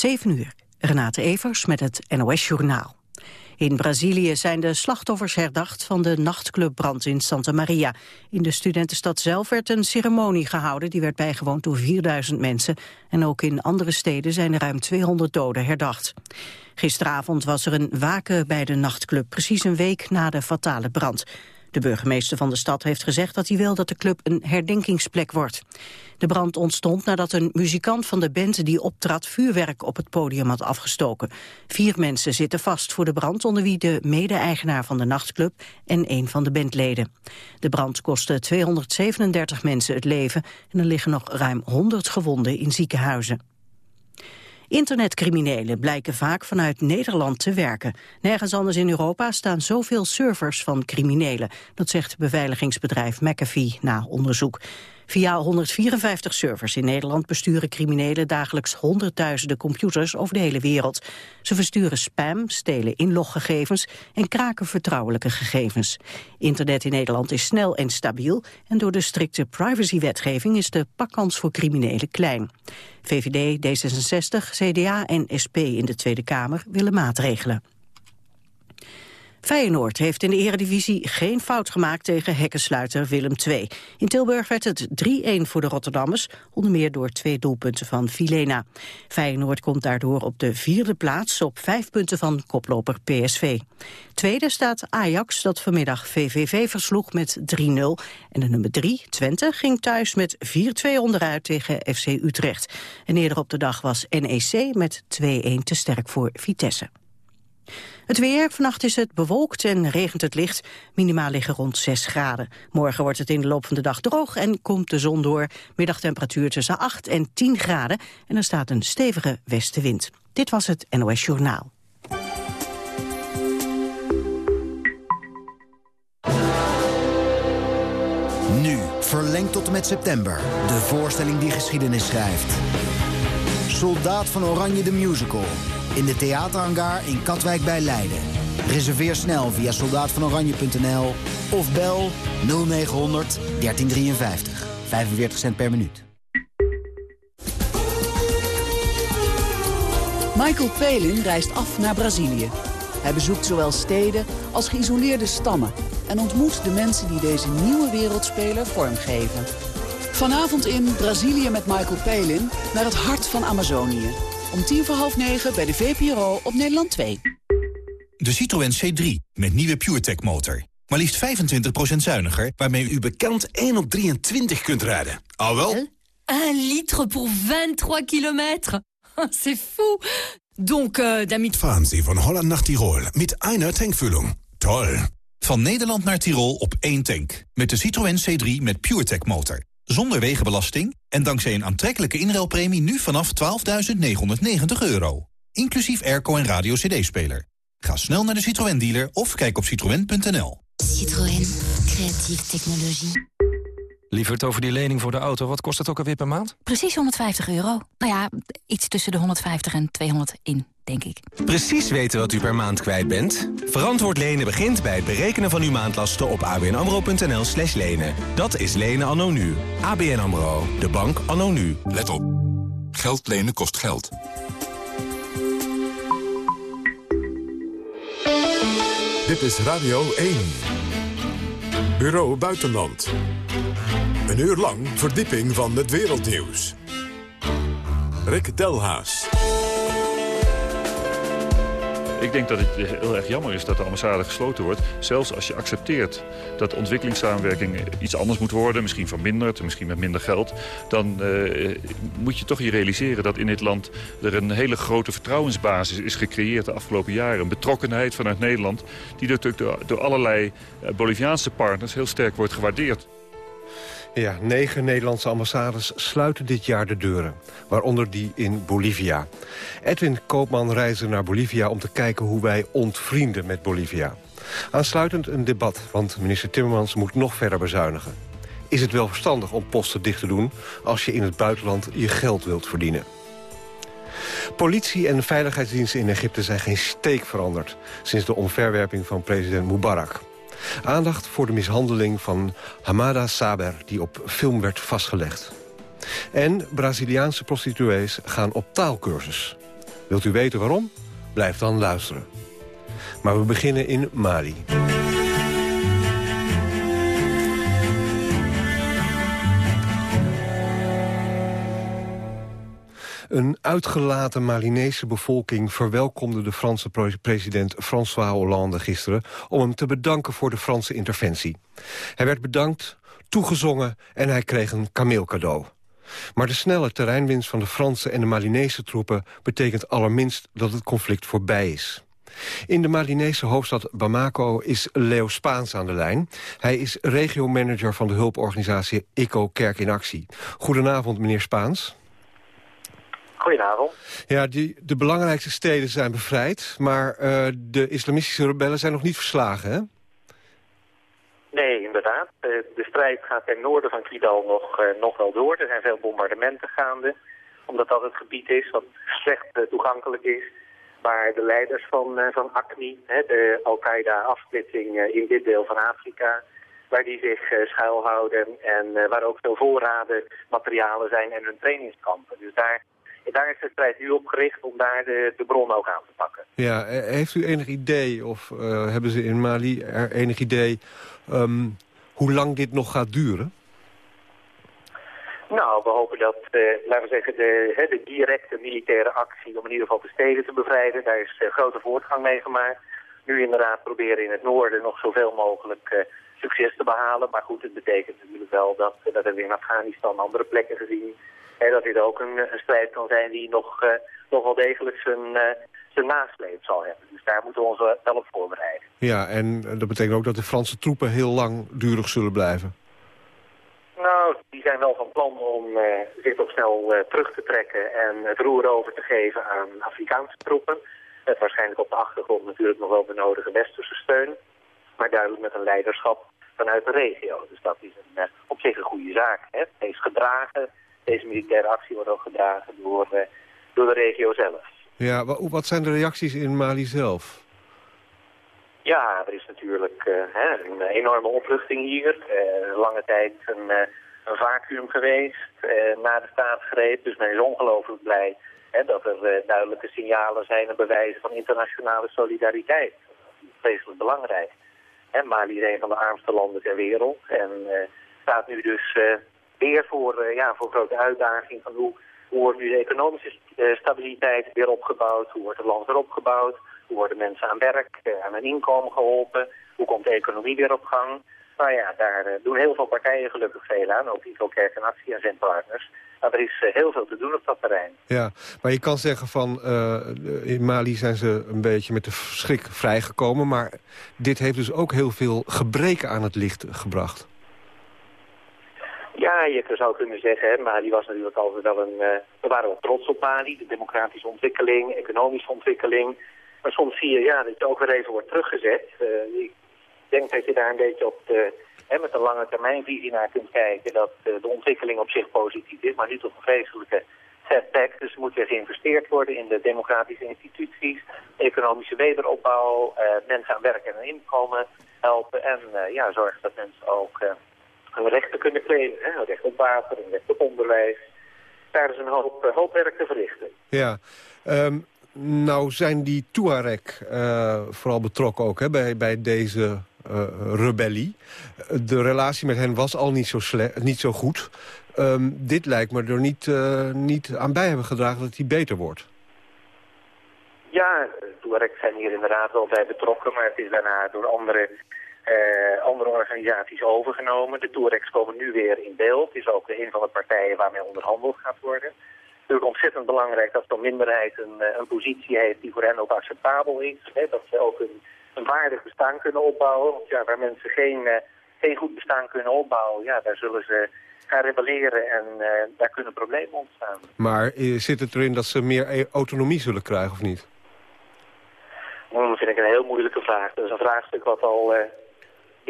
7 uur. Renate Evers met het NOS Journaal. In Brazilië zijn de slachtoffers herdacht van de nachtclubbrand in Santa Maria. In de studentenstad zelf werd een ceremonie gehouden. Die werd bijgewoond door 4000 mensen. En ook in andere steden zijn er ruim 200 doden herdacht. Gisteravond was er een waken bij de nachtclub, precies een week na de fatale brand. De burgemeester van de stad heeft gezegd dat hij wil dat de club een herdenkingsplek wordt. De brand ontstond nadat een muzikant van de band die optrad vuurwerk op het podium had afgestoken. Vier mensen zitten vast voor de brand, onder wie de mede-eigenaar van de nachtclub en een van de bandleden. De brand kostte 237 mensen het leven en er liggen nog ruim 100 gewonden in ziekenhuizen. Internetcriminelen blijken vaak vanuit Nederland te werken. Nergens anders in Europa staan zoveel servers van criminelen. Dat zegt beveiligingsbedrijf McAfee na onderzoek. Via 154 servers in Nederland besturen criminelen dagelijks honderdduizenden computers over de hele wereld. Ze versturen spam, stelen inloggegevens en kraken vertrouwelijke gegevens. Internet in Nederland is snel en stabiel en door de strikte privacywetgeving is de pakkans voor criminelen klein. VVD, D66, CDA en SP in de Tweede Kamer willen maatregelen. Feyenoord heeft in de eredivisie geen fout gemaakt tegen hekkensluiter Willem II. In Tilburg werd het 3-1 voor de Rotterdammers, onder meer door twee doelpunten van Filena. Feyenoord komt daardoor op de vierde plaats op vijf punten van koploper PSV. Tweede staat Ajax, dat vanmiddag VVV versloeg met 3-0. En de nummer 3, Twente, ging thuis met 4-2 onderuit tegen FC Utrecht. En eerder op de dag was NEC met 2-1 te sterk voor Vitesse. Het weer, vannacht is het bewolkt en regent het licht. Minimaal liggen rond 6 graden. Morgen wordt het in de loop van de dag droog en komt de zon door. Middagtemperatuur tussen 8 en 10 graden. En er staat een stevige westenwind. Dit was het NOS Journaal. Nu, verlengd tot met september. De voorstelling die geschiedenis schrijft. Soldaat van Oranje de Musical in de theaterhangar in Katwijk bij Leiden. Reserveer snel via soldaatvanoranje.nl of bel 0900 1353. 45 cent per minuut. Michael Palin reist af naar Brazilië. Hij bezoekt zowel steden als geïsoleerde stammen... en ontmoet de mensen die deze nieuwe wereldspeler vormgeven. Vanavond in Brazilië met Michael Palin naar het hart van Amazonië. Om tien voor half negen bij de VPRO op Nederland 2. De Citroën C3 met nieuwe PureTech motor. Maar liefst 25% zuiniger, waarmee u bekend 1 op 23 kunt rijden. Al wel? 1 liter voor 23 kilometer. C'est fou. Donc, uh, damit... Fahren Sie van Holland naar Tirol met einer tankvulling. Toll. Van Nederland naar Tirol op één tank. Met de Citroën C3 met PureTech motor zonder wegenbelasting en dankzij een aantrekkelijke inruilpremie nu vanaf 12.990 euro. Inclusief airco en radio cd-speler. Ga snel naar de Citroën dealer of kijk op citroën.nl. Citroën, creatieve technologie. Lieverd, over die lening voor de auto, wat kost het ook alweer per maand? Precies 150 euro. Nou ja, iets tussen de 150 en 200 in, denk ik. Precies weten wat u per maand kwijt bent? Verantwoord lenen begint bij het berekenen van uw maandlasten op abnamro.nl slash lenen. Dat is lenen anno nu. ABN AMRO, de bank anno nu. Let op. Geld lenen kost geld. Dit is Radio 1. Bureau Buitenland. Een uur lang verdieping van het wereldnieuws. Rick Delhaas. Ik denk dat het heel erg jammer is dat de ambassade gesloten wordt. Zelfs als je accepteert dat ontwikkelingssamenwerking iets anders moet worden... misschien verminderd, misschien met minder geld... dan uh, moet je toch je realiseren dat in dit land... er een hele grote vertrouwensbasis is gecreëerd de afgelopen jaren. Een betrokkenheid vanuit Nederland... die door, door allerlei eh, Boliviaanse partners heel sterk wordt gewaardeerd. Ja, negen Nederlandse ambassades sluiten dit jaar de deuren. Waaronder die in Bolivia. Edwin Koopman reisde naar Bolivia om te kijken hoe wij ontvrienden met Bolivia. Aansluitend een debat, want minister Timmermans moet nog verder bezuinigen. Is het wel verstandig om posten dicht te doen als je in het buitenland je geld wilt verdienen? Politie en veiligheidsdiensten in Egypte zijn geen steek veranderd... sinds de omverwerping van president Mubarak. Aandacht voor de mishandeling van Hamada Saber... die op film werd vastgelegd. En Braziliaanse prostituees gaan op taalkursus. Wilt u weten waarom? Blijf dan luisteren. Maar we beginnen in Mali. Een uitgelaten Malinese bevolking verwelkomde de Franse president François Hollande gisteren... om hem te bedanken voor de Franse interventie. Hij werd bedankt, toegezongen en hij kreeg een kameelcadeau. Maar de snelle terreinwinst van de Franse en de Malinese troepen... betekent allerminst dat het conflict voorbij is. In de Malinese hoofdstad Bamako is Leo Spaans aan de lijn. Hij is regiomanager van de hulporganisatie ECO Kerk in Actie. Goedenavond, meneer Spaans. Goedenavond. Ja, die, de belangrijkste steden zijn bevrijd, maar uh, de islamistische rebellen zijn nog niet verslagen, hè? Nee, inderdaad. De, de strijd gaat ten noorden van Kidal nog, uh, nog wel door. Er zijn veel bombardementen gaande, omdat dat het gebied is wat slecht uh, toegankelijk is. Waar de leiders van, van ACMI, hè, de Al-Qaeda-afsplitsing in dit deel van Afrika, waar die zich schuilhouden en waar ook veel voorraden, materialen zijn en hun trainingskampen. Dus daar daar is de strijd nu op gericht om daar de, de bron ook aan te pakken. Ja, eh, heeft u enig idee, of uh, hebben ze in Mali er enig idee... Um, hoe lang dit nog gaat duren? Nou, we hopen dat, uh, laten we zeggen, de, hè, de directe militaire actie... om in ieder geval de steden te bevrijden, daar is uh, grote voortgang mee gemaakt. Nu inderdaad proberen in het noorden nog zoveel mogelijk uh, succes te behalen. Maar goed, het betekent natuurlijk wel dat, dat hebben we in Afghanistan andere plekken gezien dat dit ook een, een, strijd kan zijn die nog, uh, nog wel degelijk zijn, uh, zijn nasleep zal hebben. Dus daar moeten we ons wel op voorbereiden. Ja, en dat betekent ook dat de Franse troepen heel langdurig zullen blijven. Nou, die zijn wel van plan om uh, zich toch snel terug te trekken en het roer over te geven aan Afrikaanse troepen. Met waarschijnlijk op de achtergrond natuurlijk nog wel de nodige westerse steun. Maar duidelijk met een leiderschap vanuit de regio. Dus dat is een, op zich een goede zaak. Hè? Het heeft gedragen deze militaire actie wordt ook gedragen door, uh, door de regio zelf. Ja, wat zijn de reacties in Mali zelf? Ja, er is natuurlijk uh, hè, een enorme opluchting hier. Uh, lange tijd een, een vacuüm geweest na de staatsgreep. Dus men is ongelooflijk blij hè, dat er duidelijke signalen zijn en bewijzen van internationale solidariteit. Vreselijk belangrijk. Hè, Mali is een van de armste landen ter wereld en staat nu dus weer voor, uh, ja, voor grote uitdaging van hoe, hoe wordt nu de economische uh, stabiliteit weer opgebouwd, hoe wordt het land weer opgebouwd, hoe worden mensen aan werk, uh, aan een inkomen geholpen, hoe komt de economie weer op gang. Nou ja, daar doen heel veel partijen gelukkig veel aan, ook ICO Kerk en zijn partners. Maar er is heel veel te doen op dat terrein. Ja, maar je kan zeggen van in Mali zijn ze een beetje met de schrik vrijgekomen, maar dit heeft dus ook heel veel gebreken aan het licht gebracht. Ja, je zou kunnen zeggen, hè, Mali was natuurlijk altijd wel een... Uh, we waren wel trots op Mali, de democratische ontwikkeling, economische ontwikkeling. Maar soms zie je ja, dat je ook weer even wordt teruggezet. Uh, ik denk dat je daar een beetje op de, hè, met een lange termijnvisie naar kunt kijken... dat uh, de ontwikkeling op zich positief is, maar niet op een vreselijke setback. Dus er moet weer geïnvesteerd worden in de democratische instituties... economische wederopbouw, mensen aan werk en inkomen helpen... en ja, zorgen dat mensen ook hun rechten kunnen claimen. Hè? Recht op water, een recht op onderwijs. Daar is een hoop, uh, hoop werk te verrichten. Ja, um, nou zijn die Tuareg uh, vooral betrokken ook hè, bij, bij deze uh, rebellie. De relatie met hen was al niet zo, niet zo goed. Um, dit lijkt me er niet, niet aan bij hebben gedragen dat die beter wordt. Ja, Tuareg zijn hier inderdaad wel bij betrokken, maar het is daarna door andere uh, andere organisaties overgenomen. De Touaregs komen nu weer in beeld. Is ook een van de partijen waarmee onderhandeld gaat worden. Het is natuurlijk ontzettend belangrijk dat zo'n minderheid een, eh, een, positie heeft die voor hen ook acceptabel is. Hè, dat ze ook een, een, waardig bestaan kunnen opbouwen. Want ja, waar mensen geen, uh, geen goed bestaan kunnen opbouwen, ja, daar zullen ze gaan rebelleren en uh, daar kunnen problemen ontstaan. Maar zit het erin dat ze meer autonomie zullen krijgen of niet? Dat vind ik een heel moeilijke vraag. Dat is een vraagstuk wat al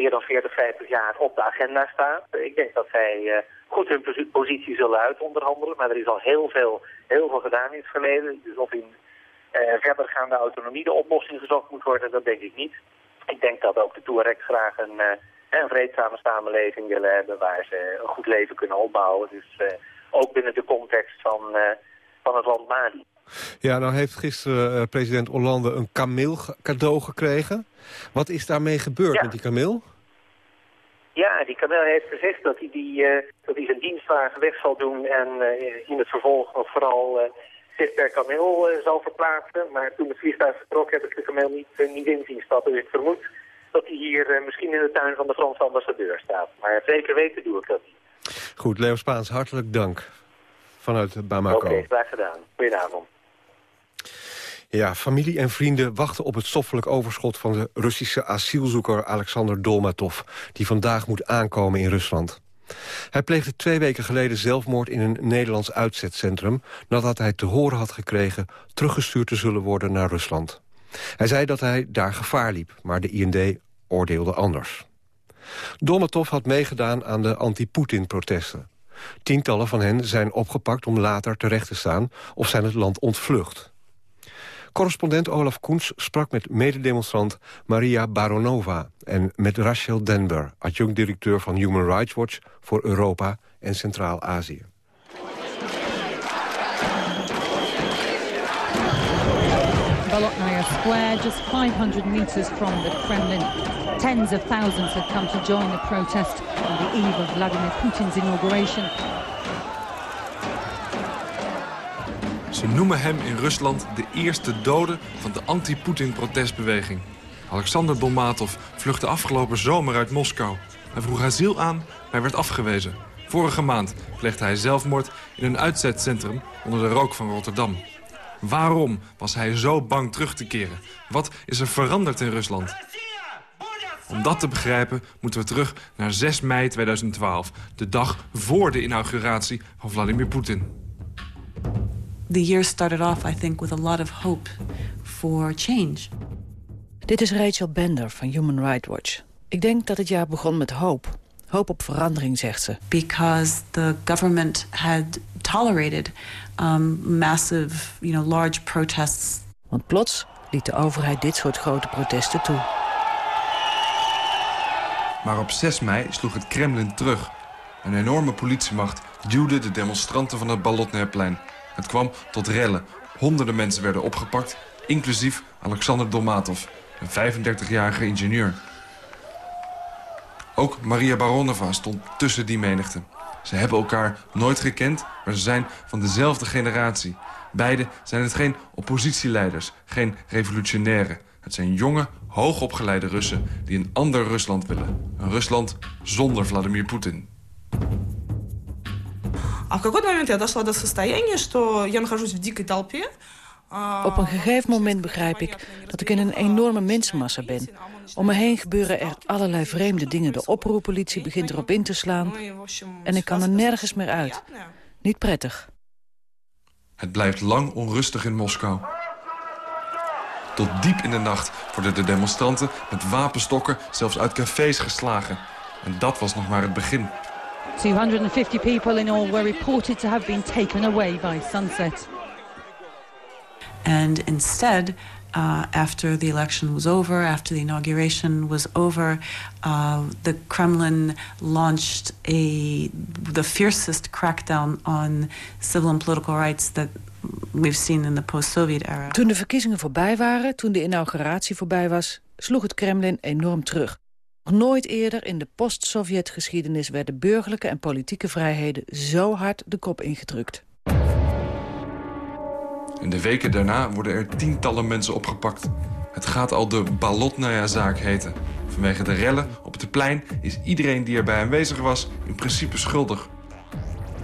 meer dan 40, 50 jaar op de agenda staat. Ik denk dat zij uh, goed hun positie zullen uitonderhandelen, maar er is al heel veel, heel veel gedaan in het verleden. Dus of in uh, verdergaande autonomie de oplossing gezocht moet worden, dat denk ik niet. Ik denk dat ook de Touareg graag een, uh, een vreedzame samenleving willen hebben waar ze een goed leven kunnen opbouwen. Dus ook binnen de context van, van het land Mali. Ja, nou heeft gisteren president Hollande een kameel cadeau gekregen. Wat is daarmee gebeurd met die kameel? Ja, die kameel heeft gezegd dat hij, die, uh, dat hij zijn dienstwagen weg zal doen... en uh, in het vervolg nog vooral zich per kameel zal verplaatsen. Maar toen het vliegtuig vertrok heb ik de kameel niet, niet in zien stappen. Dus ik vermoed dat hij hier misschien in de tuin van de Franse ambassadeur staat. Maar zeker weten doe ik dat niet. Goed, Leo Spaans, hartelijk dank vanuit Bamako. Oké, okay, graag gedaan. Goedenavond. Ja, familie en vrienden wachten op het stoffelijk overschot... van de Russische asielzoeker Alexander Dolmatov... die vandaag moet aankomen in Rusland. Hij pleegde twee weken geleden zelfmoord in een Nederlands uitzetcentrum... nadat hij te horen had gekregen teruggestuurd te zullen worden naar Rusland. Hij zei dat hij daar gevaar liep, maar de IND oordeelde anders. Dolmatov had meegedaan aan de anti-Poetin-protesten. Tientallen van hen zijn opgepakt om later terecht te staan... of zijn het land ontvlucht. Correspondent Olaf Koens sprak met mededemonstrant Maria Baronova... en met Rachel Denber, adjunct-directeur van Human Rights Watch... voor Europa en Centraal-Azië. Bolotnaya Square, just 500 meters from the Kremlin. Tens of thousands have come to join the protest on the eve of Vladimir Putin's inauguration. Ze noemen hem in Rusland de eerste dode van de anti-Poetin-protestbeweging. Alexander Dolmatov vluchtte afgelopen zomer uit Moskou. Hij vroeg asiel aan, maar werd afgewezen. Vorige maand pleegde hij zelfmoord in een uitzetcentrum onder de rook van Rotterdam. Waarom was hij zo bang terug te keren? Wat is er veranderd in Rusland? Om dat te begrijpen moeten we terug naar 6 mei 2012. De dag voor de inauguratie van Vladimir Poetin. The year started off, I think, with a lot of hope for change. Dit is Rachel Bender van Human Rights Watch. Ik denk dat het jaar begon met hoop. Hoop op verandering, zegt ze. Because the government had tolerated um, massive, you know, large protests. Want plots liet de overheid dit soort grote protesten toe. Maar op 6 mei sloeg het Kremlin terug. Een enorme politiemacht duwde de demonstranten van het Balotnerplein. Het kwam tot rellen. Honderden mensen werden opgepakt, inclusief Alexander Dolmatov, een 35-jarige ingenieur. Ook Maria Baronova stond tussen die menigte. Ze hebben elkaar nooit gekend, maar ze zijn van dezelfde generatie. Beiden zijn het geen oppositieleiders, geen revolutionairen. Het zijn jonge, hoogopgeleide Russen die een ander Rusland willen. Een Rusland zonder Vladimir Poetin. Op een gegeven moment begrijp ik dat ik in een enorme mensenmassa ben. Om me heen gebeuren er allerlei vreemde dingen. De oproerpolitie begint erop in te slaan. En ik kan er nergens meer uit. Niet prettig. Het blijft lang onrustig in Moskou. Tot diep in de nacht worden de demonstranten met wapenstokken zelfs uit cafés geslagen. En dat was nog maar het begin. 250 people in all were reported to have been taken away by sunset. And instead, uh, after the election was over, after the inauguration was over, uh, the Kremlin launched a the fiercest crackdown on civil and political rights that we've seen in the post-Soviet era. Toen de verkiezingen voorbij waren, toen de inauguratie voorbij was, sloeg het Kremlin enorm terug. Nooit eerder in de post-Sovjet-geschiedenis werden burgerlijke en politieke vrijheden zo hard de kop ingedrukt. In de weken daarna worden er tientallen mensen opgepakt. Het gaat al de Balotnaya-zaak heten. Vanwege de rellen op het plein is iedereen die erbij aanwezig was in principe schuldig.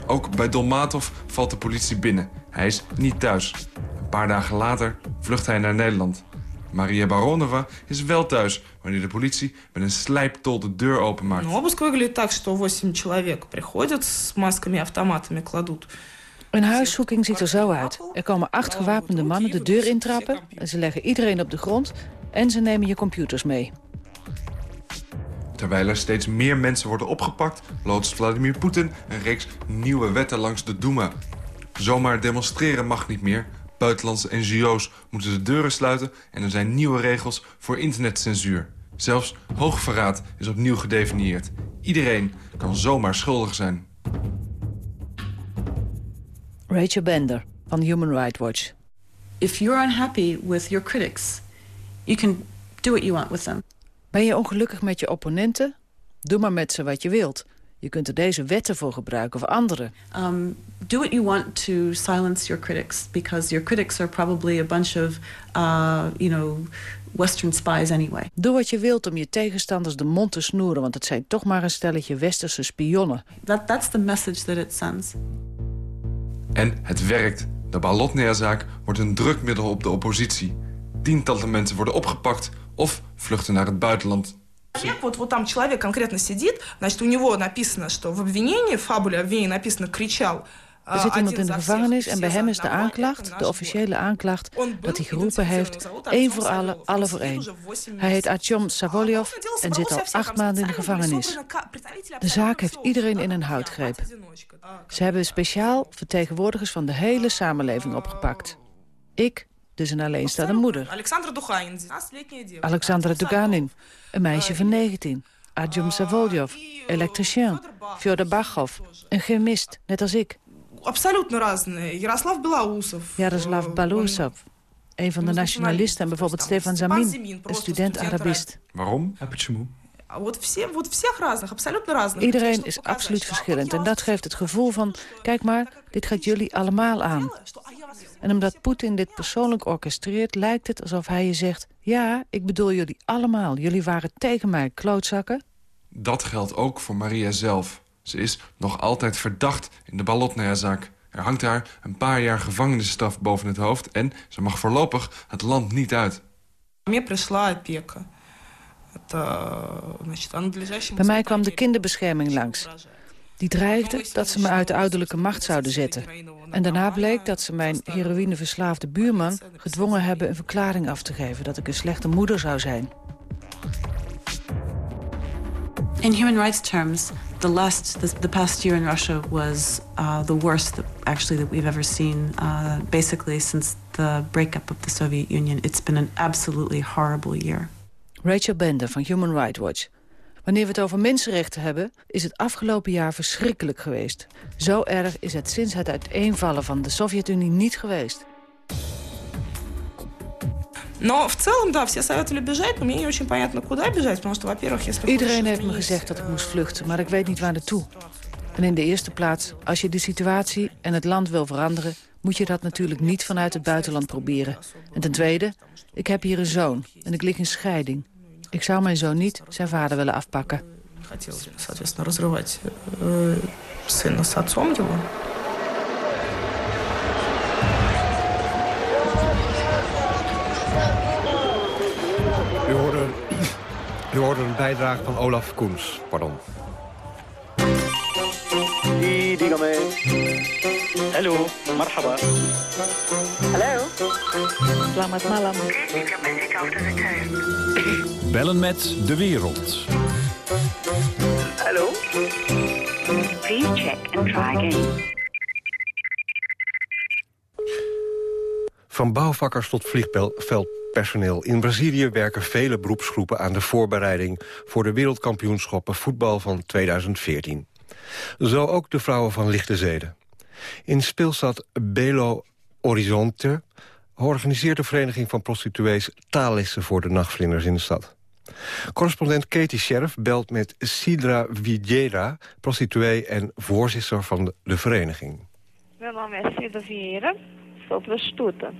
Ook bij Dolmatov valt de politie binnen. Hij is niet thuis. Een paar dagen later vlucht hij naar Nederland. Maria Baronova is wel thuis wanneer de politie met een slijptol de deur openmaakt. Обыск выглядит так, что 8 человек приходят с масками автоматами кладут. Een huiszoeking ziet er zo uit. Er komen acht gewapende mannen de deur intrappen... en ze leggen iedereen op de grond en ze nemen je computers mee. Terwijl er steeds meer mensen worden opgepakt... loodst Vladimir Poetin een reeks nieuwe wetten langs de Duma. Zomaar demonstreren mag niet meer. Buitenlandse NGO's moeten de deuren sluiten... en er zijn nieuwe regels voor internetcensuur. Zelfs hoogverraad is opnieuw gedefinieerd. Iedereen kan zomaar schuldig zijn. Rachel Bender van Human Rights Watch. If you're unhappy with your critics, you can do what you want with them. Ben je ongelukkig met je opponenten? Doe maar met ze wat je wilt. Je kunt er deze wetten voor gebruiken of andere. Um, do what you want to silence your critics, because your critics are probably a bunch of, uh, you know, Western spies anyway. Doe wat je wilt om je tegenstanders de mond te snoeren, want het zijn toch maar een stelletje westerse spionnen. That, that's the message that it sends. En het werkt. De Balotnia-zaak wordt een drukmiddel op de oppositie. Tientallen mensen worden opgepakt of vluchten naar het buitenland. Человек, вот, вот там человек конкретно сидит, значит, у него написано, что в обвинении, в фабуле обвинения написано «кричал». Er zit iemand in de gevangenis en bij hem is de aanklacht, de officiële aanklacht, dat hij geroepen heeft, één voor alle, alle voor één. Hij heet Artyom Savolyov en zit al acht maanden in de gevangenis. De zaak heeft iedereen in een houtgreep. Ze hebben speciaal vertegenwoordigers van de hele samenleving opgepakt. Ik, dus een alleenstaande moeder. Alexandra Duganin, een meisje van 19. Adjum Savolyov, elektricien. Fyodor Bachov, een chemist, net als ik. Абсолютно разные. Ярослав Белоусов. Jaroslav Belousov, een van de nationalisten... en bijvoorbeeld Stefan Zamin, een student-Arabist. Waarom? Почему? Вот все, вот всех разных, абсолютно разных. Iedereen is absoluut verschillend en dat geeft het gevoel van... kijk maar, dit gaat jullie allemaal aan. En omdat Poetin dit persoonlijk orchestreert... lijkt het alsof hij je zegt... ja, ik bedoel jullie allemaal. Jullie waren tegen mij, klootzakken. Dat geldt ook voor Maria zelf. Ze is nog altijd verdacht in de Balotnaya-zaak. Er hangt haar een paar jaar gevangenisstraf boven het hoofd... en ze mag voorlopig het land niet uit. Bij mij kwam de kinderbescherming langs. Die dreigde dat ze me uit de ouderlijke macht zouden zetten. En daarna bleek dat ze mijn heroïneverslaafde buurman... gedwongen hebben een verklaring af te geven dat ik een slechte moeder zou zijn. In human rights terms, the last, the, the past year in Russia was uh, the worst, that, actually, that we've ever seen. Uh, basically, since the breakup of the Soviet Union, it's been an absolutely horrible year. Rachel Bender van Human Rights Watch. Wanneer we het over mensenrechten hebben, is het afgelopen jaar verschrikkelijk geweest. Zo erg is het sinds het uiteenvallen van de Sovjet-Unie niet geweest. Iedereen heeft me gezegd dat ik moest vluchten, maar ik weet niet waar naartoe. En in de eerste plaats, als je de situatie en het land wil veranderen... moet je dat natuurlijk niet vanuit het buitenland proberen. En ten tweede, ik heb hier een zoon en ik lig in scheiding. Ik zou mijn zoon niet zijn vader willen afpakken. U hoorde, u hoorde een bijdrage van Olaf Koens. Pardon. Hallo, marhaba. Hallo. Slamat malam. De. Bellen met de wereld. Hallo. Please check and try again. Van bouwvakkers tot vliegveldpersoneel. In Brazilië werken vele beroepsgroepen aan de voorbereiding... voor de wereldkampioenschappen voetbal van 2014. Zo ook de vrouwen van Lichte Zeden. In speelstad Belo Horizonte organiseert de Vereniging van Prostituees taallessen voor de nachtvlinders in de stad. Correspondent Katie Sheriff belt met Sidra Vieira, prostituee en voorzitter van de, de vereniging. Meu nome é Cida Vieira, sou prostituta.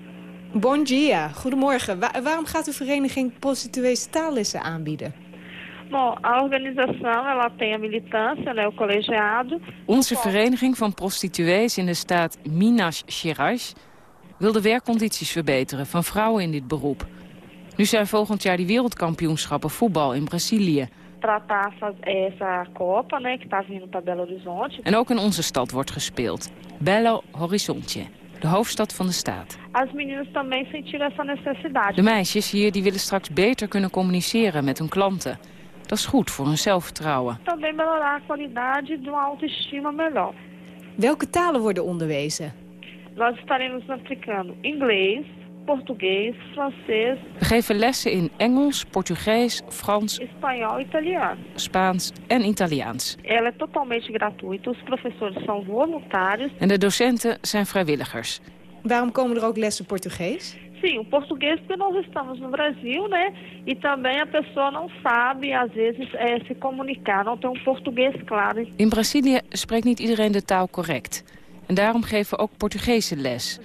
Bon dia, goedemorgen. Wa- waarom gaat uw vereniging prostituees taallessen aanbieden? Bom, a organização ela tem a militância, né, o colegiado. Onze vereniging van prostituees in de staat Minas Gerais... wil de werkcondities verbeteren van vrouwen in dit beroep. Nu zijn volgend jaar die wereldkampioenschappen voetbal in Brazilië. Tratar essa, essa Copa, né, que está vindo para Belo Horizonte. En ook in onze stad wordt gespeeld. Belo Horizonte, de hoofdstad van de staat. De meisjes hier die willen straks beter kunnen communiceren met hun klanten. Dat is goed voor hun zelfvertrouwen. Welke talen worden onderwezen? Nós estaremos aplicando inglês, português, francês, We geven lessen in Engels, Portugees, Frans, espanhol italiano. Spaans en Italiaans. Ela é totalmente gratuita, os professores são voluntários. En de docenten zijn vrijwilligers. Waarom komen er ook lessen Portugees? Sim, o português porque nós estamos no Brasil, né? E também a pessoa não sabe, às vezes, é, se comunicar, não tem um português claro. In Brazilië spreekt niet iedereen de taal correct. En daarom geven we ook Portugese les.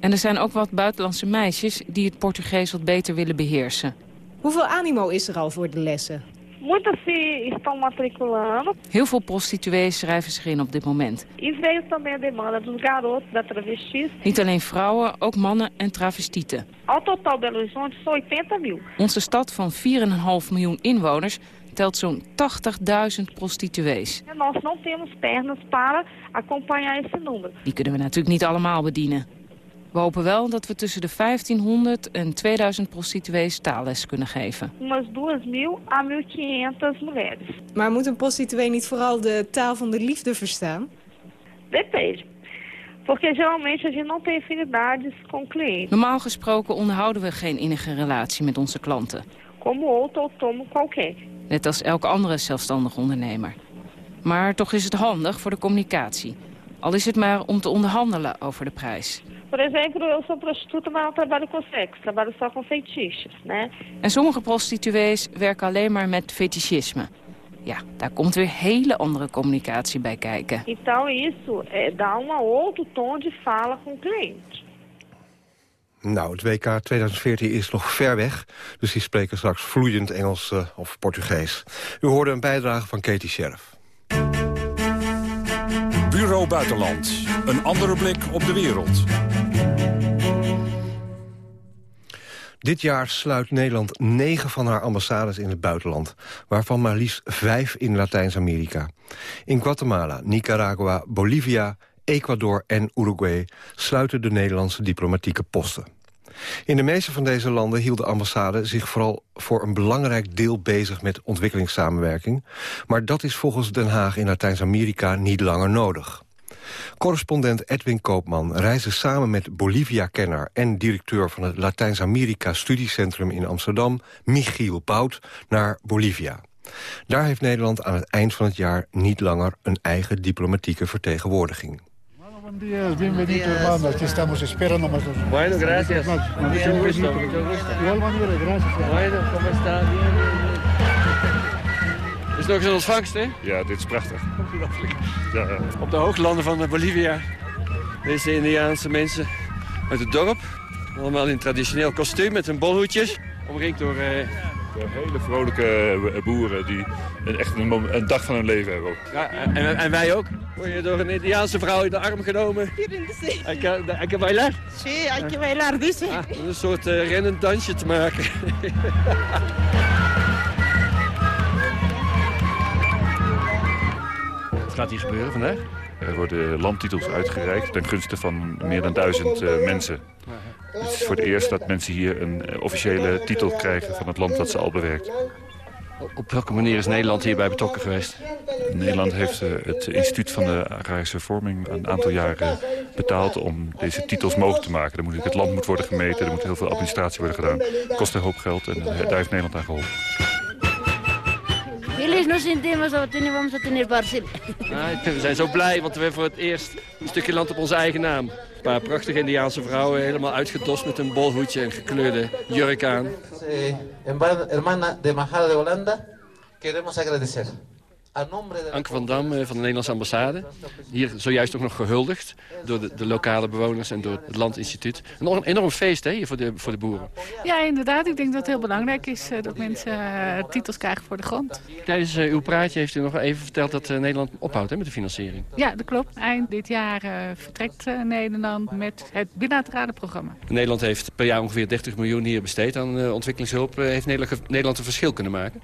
En er zijn ook wat buitenlandse meisjes die het Portugees wat beter willen beheersen. Hoeveel animo is er al voor de lessen? Muitas se estão matriculando. Heel veel prostituees schrijven zich in op dit moment. E também a demanda dos garotos, da travestis. Niet alleen vrouwen, ook mannen en travestieten. Ao total Belo Horizonte são 80 mil. Onze stad van 4,5 miljoen inwoners telt zo'n 80.000 prostituees. En nós não temos pernas para acompanhar esse número. Die kunnen we natuurlijk niet allemaal bedienen. We hopen wel dat we tussen de 1500 en 2000 prostituees taalles kunnen geven. Umas 2000 a 1500 mulheres. Maar moet een prostituee niet vooral de taal van de liefde verstaan? Depende. Porque geralmente a gente não tem afinidades com clientes. Normaal gesproken onderhouden we geen innige relatie met onze klanten. Como outro autônomo qualquer. Net als elke andere zelfstandig ondernemer. Maar toch is het handig voor de communicatie. Al is het maar om te onderhandelen over de prijs. Por exemplo, eu sou prostituta, não trabalho com sexo. Trabalho só com feitiços, né? En sommige prostituees werken alleen maar met fetischisme. Ja, daar komt weer hele andere communicatie bij kijken. Então isso é, dá um outro tom de fala com o cliente. Nou, het WK 2014 is nog ver weg, dus die spreken straks vloeiend Engels uh, of Portugees. U hoorde een bijdrage van Katie Sheriff. Bureau Buitenland. Een andere blik op de wereld. Dit jaar sluit Nederland negen van haar ambassades in het buitenland... waarvan maar liefst vijf in Latijns-Amerika. In Guatemala, Nicaragua, Bolivia, Ecuador en Uruguay... sluiten de Nederlandse diplomatieke posten. In de meeste van deze landen hield de ambassade zich vooral voor een belangrijk deel bezig met ontwikkelingssamenwerking. Maar dat is volgens Den Haag in Latijns-Amerika niet langer nodig. Correspondent Edwin Koopman reisde samen met Bolivia-kenner... en directeur van het Latijns-Amerika Studiecentrum in Amsterdam... Michiel Pout, naar Bolivia. Daar heeft Nederland aan het eind van het jaar niet langer een eigen diplomatieke vertegenwoordiging. Buenos días, bienvenido hermano, aquí estamos esperando más. Bueno, gracias. Mucho gusto, mucho gusto. Igual manera, gracias. Bueno, ¿cómo está? Bien, bien, bien. Is nog eens een ontvangst, hè? Ja, dit is prachtig. Ja, Op de hooglanden van Bolivia. Deze Indiaanse mensen uit het dorp. Allemaal in traditioneel kostuum met hun bolhoedjes. Omringd door... Eh, door hele vrolijke eh, boeren die een, echt een, dag van hun leven hebben. Ook. Ja, en, en, wij ook. Word je door een Indiaanse vrouw in de arm genomen? Hay que bailar? Sí, que bailar, dice. Ah, een soort uh, rennend dansje te maken. Wat gaat hier gebeuren vandaag? Er worden landtitels uitgereikt ten gunste van meer dan duizend uh, mensen. Het is voor het eerst dat mensen hier een officiële titel krijgen van het land dat ze al bewerkt. Op welke manier is Nederland hierbij betrokken geweest? Nederland heeft het instituut van de agrarische vorming een aantal jaren betaald om deze titels mogelijk te maken. Er moet, het land moet worden gemeten, er moet heel veel administratie worden gedaan. Het kost een hoop geld en daar heeft Nederland aan geholpen. Feliz nos sentimos, vamos a tener parcel. we zijn zo blij, want we hebben voor het eerst een stukje land op onze eigen naam. Een paar prachtige Indiaanse vrouwen, helemaal uitgedost met een bolhoedje en gekleurde jurk aan. Hermana de Embajada de Holanda, queremos agradecer. Anke van Dam van de Nederlandse ambassade. Hier zojuist ook nog gehuldigd door de, de lokale bewoners en door het Landinstituut. Een enorm feest hè, hier voor de, voor de boeren. Ja, inderdaad. Ik denk dat het heel belangrijk is dat mensen uh, titels krijgen voor de grond. Tijdens uw praatje heeft u nog even verteld dat Nederland ophoudt hè, met de financiering. Ja, dat klopt. Eind dit jaar vertrekt Nederland met het bilaterale programma. Nederland heeft per jaar ongeveer 30 miljoen hier besteed aan ontwikkelingshulp. heeft Nederland, Nederland een verschil kunnen maken?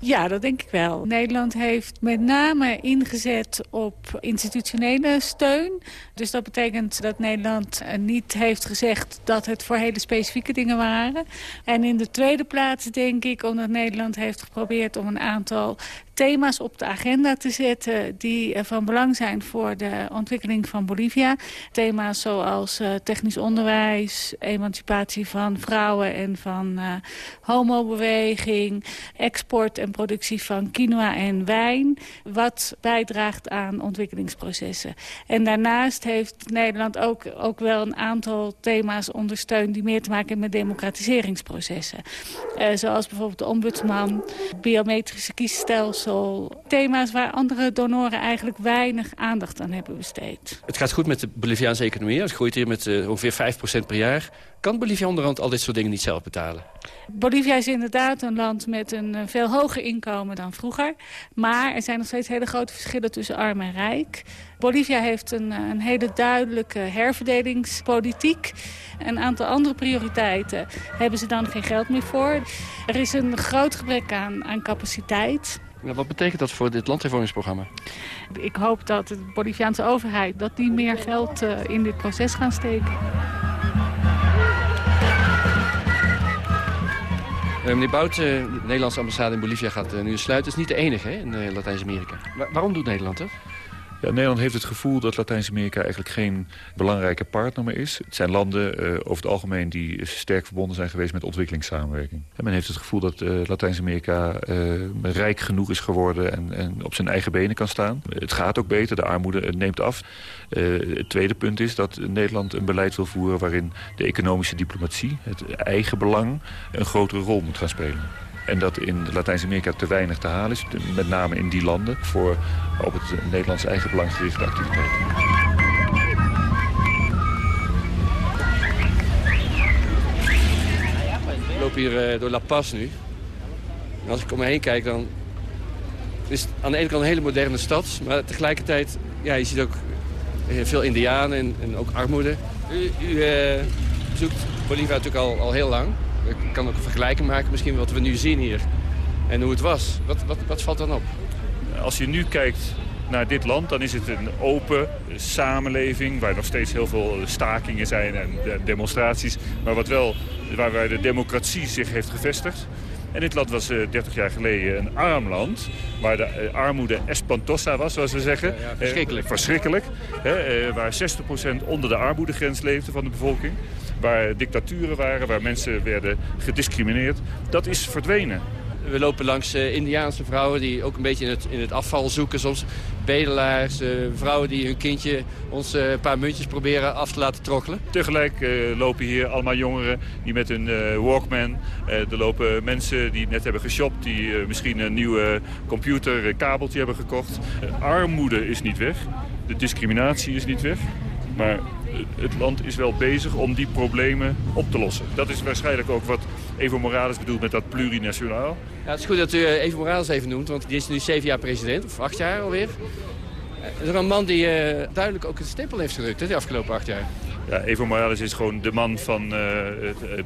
Ja, dat denk ik wel. Nederland heeft met name ingezet op institutionele steun. Dus dat betekent dat Nederland niet heeft gezegd dat het voor hele specifieke dingen waren. En in de tweede plaats denk ik omdat Nederland heeft geprobeerd om een aantal thema's op de agenda te zetten... die van belang zijn voor de ontwikkeling van Bolivia. Thema's zoals technisch onderwijs, emancipatie van vrouwen en van uh, homobeweging... export en productie van quinoa en wijn... wat bijdraagt aan ontwikkelingsprocessen. En daarnaast heeft Nederland ook, ook wel een aantal thema's ondersteund... die meer te maken hebben met democratiseringsprocessen. Zoals bijvoorbeeld de ombudsman, biometrische Thema's waar andere donoren eigenlijk weinig aandacht aan hebben besteed. Het gaat goed met de Boliviaanse economie. Het groeit hier met uh, ongeveer 5% per jaar. Kan Bolivia onderhand al dit soort dingen niet zelf betalen? Bolivia is inderdaad een land met een uh, veel hoger inkomen dan vroeger. Maar er zijn nog steeds hele grote verschillen tussen arm en rijk. Bolivia heeft een, een hele duidelijke herverdelingspolitiek. Een aantal andere prioriteiten hebben ze dan geen geld meer voor. Er is een groot gebrek aan, aan capaciteit. Wat betekent dat voor dit landhervormingsprogramma? Ik hoop dat de Boliviaanse overheid dat die meer geld uh, in dit proces gaan steken. Uh, meneer Bout, uh, de Nederlandse ambassade in Bolivia gaat nu sluiten. Het is niet de enige hè, in Latijns-Amerika. Wa waarom doet Nederland dat? Ja, Nederland heeft het gevoel dat Latijns-Amerika eigenlijk geen belangrijke partner meer is. Het zijn landen uh, over het algemeen die sterk verbonden zijn geweest met ontwikkelingssamenwerking. En men heeft het gevoel dat uh, Latijns-Amerika uh, rijk genoeg is geworden en, en, op zijn eigen benen kan staan. Het gaat ook beter, de armoede neemt af. het tweede punt is dat Nederland een beleid wil voeren waarin de economische diplomatie, het eigen belang, een grotere rol moet gaan spelen. En dat in Latijns-Amerika te weinig te halen is, met name in die landen, voor op het Nederlands eigen belang gerichte activiteiten. Ik loop hier uh, door La Paz nu. Als ik om me heen kijk, dan is het aan de ene kant een hele moderne stad. Maar tegelijkertijd, ja, je ziet ook veel indianen en, ook armoede. U, u uh, zoekt Bolivia natuurlijk al, al heel lang. Ik kan ook een vergelijking maken misschien wat we nu zien hier. En hoe het was. Wat, wat, wat valt dan op? Als je nu kijkt naar dit land, dan is het een open samenleving... waar nog steeds heel veel stakingen zijn en demonstraties. Maar wat wel, waar, de democratie zich heeft gevestigd. En dit land was uh, 30 jaar geleden een arm land, waar de uh, armoede espantosa was, zoals we zeggen. Ja, ja, verschrikkelijk. Uh, verschrikkelijk. Hè, waar 60% onder de armoedegrens leefde van de bevolking. Waar dictaturen waren, waar mensen werden gediscrimineerd. Dat is verdwenen. We lopen langs uh, Indiaanse vrouwen die ook een beetje in het, in het afval zoeken. Soms bedelaars, uh, vrouwen die hun kindje ons uh, een paar muntjes proberen af te laten trokkelen. Tegelijk lopen hier allemaal jongeren die met een Walkman... er lopen mensen die net hebben geshopt, die misschien een nieuwe computer, kabeltje hebben gekocht. armoede is niet weg, de discriminatie is niet weg. Maar het land is wel bezig om die problemen op te lossen. Dat is waarschijnlijk ook wat Evo Morales bedoelt met dat plurinationaal. Ja, het is goed dat u Evo Morales even noemt, want die is nu zeven jaar president, of acht jaar alweer. Het is een man die uh, duidelijk ook een stempel heeft gedrukt de afgelopen acht jaar. Ja, Evo Morales is gewoon de man van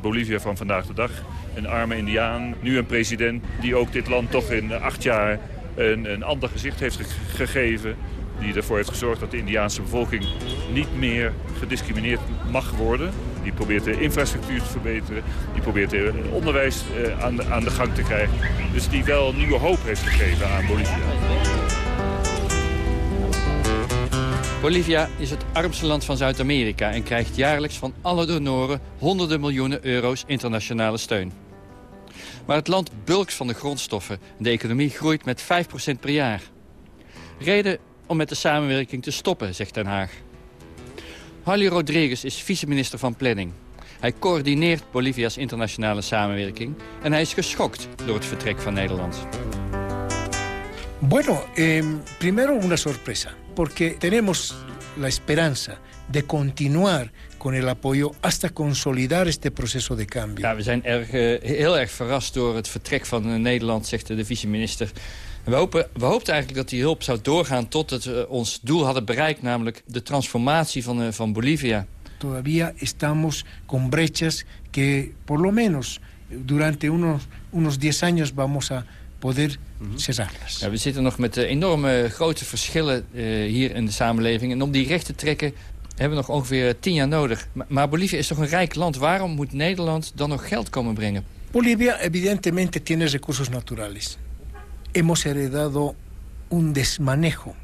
Bolivia van vandaag de dag. Een arme indiaan, nu een president die ook dit land toch in acht jaar een, een ander gezicht heeft ge gegeven die ervoor heeft gezorgd dat de Indiaanse bevolking niet meer gediscrimineerd mag worden. Die probeert de infrastructuur te verbeteren. Die probeert het onderwijs aan de, aan de gang te krijgen. Dus die wel nieuwe hoop heeft gegeven aan Bolivia. Bolivia is het armste land van Zuid-Amerika... en krijgt jaarlijks van alle donoren honderden miljoenen euro's internationale steun. Maar het land bulkt van de grondstoffen. De economie groeit met 5% per jaar. Reden om met de samenwerking te stoppen, zegt Den Haag. Harley Rodriguez is vice-minister van Planning. Hij coördineert Bolivia's internationale samenwerking... en hij is geschokt door het vertrek van Nederland. Bueno, eh, primero una sorpresa, porque tenemos la esperanza de continuar con el apoyo hasta consolidar este proceso de cambio. Ja, we zijn erg, uh, heel erg verrast door het vertrek van uh, Nederland, zegt de vice-minister. We, hopen, we hoopten eigenlijk dat die hulp zou doorgaan tot het, uh, ons doel hadden bereikt... namelijk de transformatie van, uh, van Bolivia. Todavía estamos con brechas que por lo menos durante unos, unos 10 años vamos a poder cerrarlas. Ja, we zitten nog met uh, enorme grote verschillen hier in de samenleving. En om die recht te trekken hebben we nog ongeveer 10 jaar nodig. Maar, maar Bolivia is toch een rijk land. Waarom moet Nederland dan nog geld komen brengen? Bolivia evidentemente tiene recursos naturales. Hemos heredado un desmanejo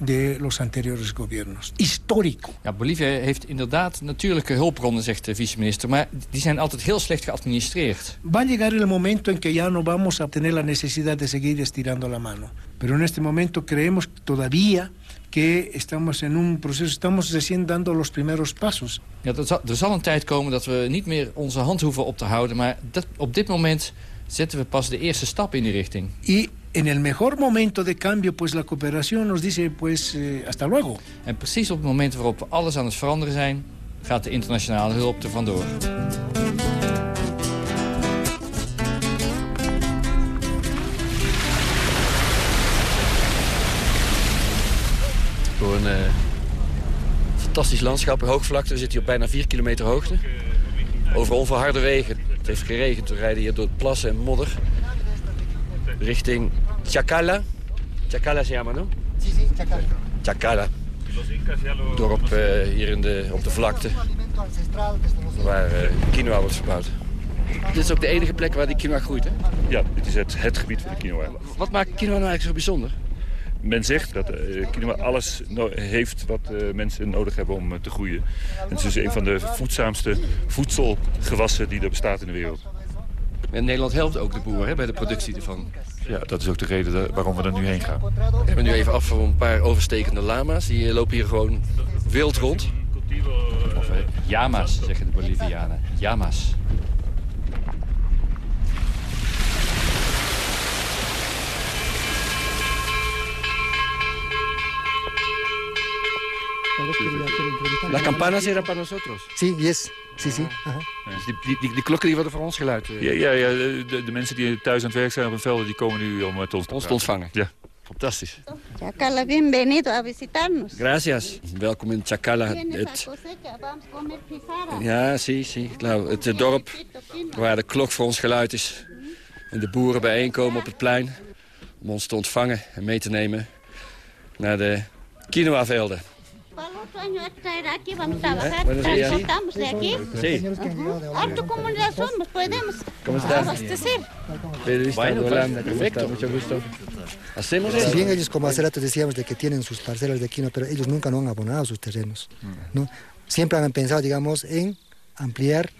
de los anteriores gobiernos. Histórico. Ja, Bolivia heeft inderdaad natuurlijke hulpbronnen, zegt de vice-minister. Maar die zijn altijd heel slecht geadministreerd. Va a llegar el momento en que ya no vamos a tener la necesidad de seguir estirando la mano. Pero en este momento creemos todavía que estamos en un proceso, estamos recién dando los primeros pasos. Ja, er, zal, er zal een tijd komen dat we niet meer onze hand hoeven op te houden. Maar dat, op dit moment zetten we pas de eerste stap in die richting. Y en el mejor momento de cambio, pues la cooperación nos dice, pues eh, hasta luego. En precies op het moment waarop we alles aan het veranderen zijn... gaat de internationale hulp er vandoor. Door een uh, fantastisch landschap, hoogvlakte. We zitten hier op bijna 4 kilometer hoogte. Over onverharde wegen. Het heeft geregend. We rijden hier door het plassen en modder. Richting Chacala. Chacala se llama, no? Sí, sí, Chacala. Chacala. Dorp uh, hier in de, op de vlakte. Waar uh, quinoa wordt verbouwd. Dit is ook de enige plek waar die quinoa groeit, hè? Ja, dit is het, het gebied voor de quinoa. Wat maakt quinoa nou eigenlijk zo bijzonder? Men zegt dat uh, quinoa alles no heeft wat mensen nodig hebben om te groeien. Het is dus een van de voedzaamste voedselgewassen die er bestaat in de wereld. En Nederland helpt ook de boeren hè, bij de productie ervan. Ja, dat is ook de reden waarom we er nu heen gaan. We hebben nu even af van een paar overstekende lama's. Die lopen hier gewoon wild rond. Of Yama's, zeggen de Bolivianen. La era para nosotros. Sí, yes. Sí, sí. Aha. Dus die, die, die, die, klokken die worden voor ons geluid. Uh. Ja, ja, ja de, de, mensen die thuis aan het werk zijn op een velden... die komen nu om te ons te, ons te ontvangen. Ja. Fantastisch. Chacala, bienvenido a visitarnos. Gracias. Welkom in Chacala. Het... Ja, zie, zie. Nou, het dorp waar de klok voor ons geluid is. En de boeren bijeenkomen op het plein om ons te ontvangen en mee te nemen naar de quinoa-velden. Año a traer aquí, vamos a trabajar, transportamos de aquí. Sí. Somos, podemos ¿Cómo estás? abastecer. Periodista Bueno, de Holanda, ¿cómo perfecto. Mucho gusto. Hacemos Si bien ellos, como hace rato decíamos, de que tienen sus parcelas de quinoa, pero ellos nunca no han abonado sus terrenos. ¿no? Siempre han pensado, digamos, en ampliar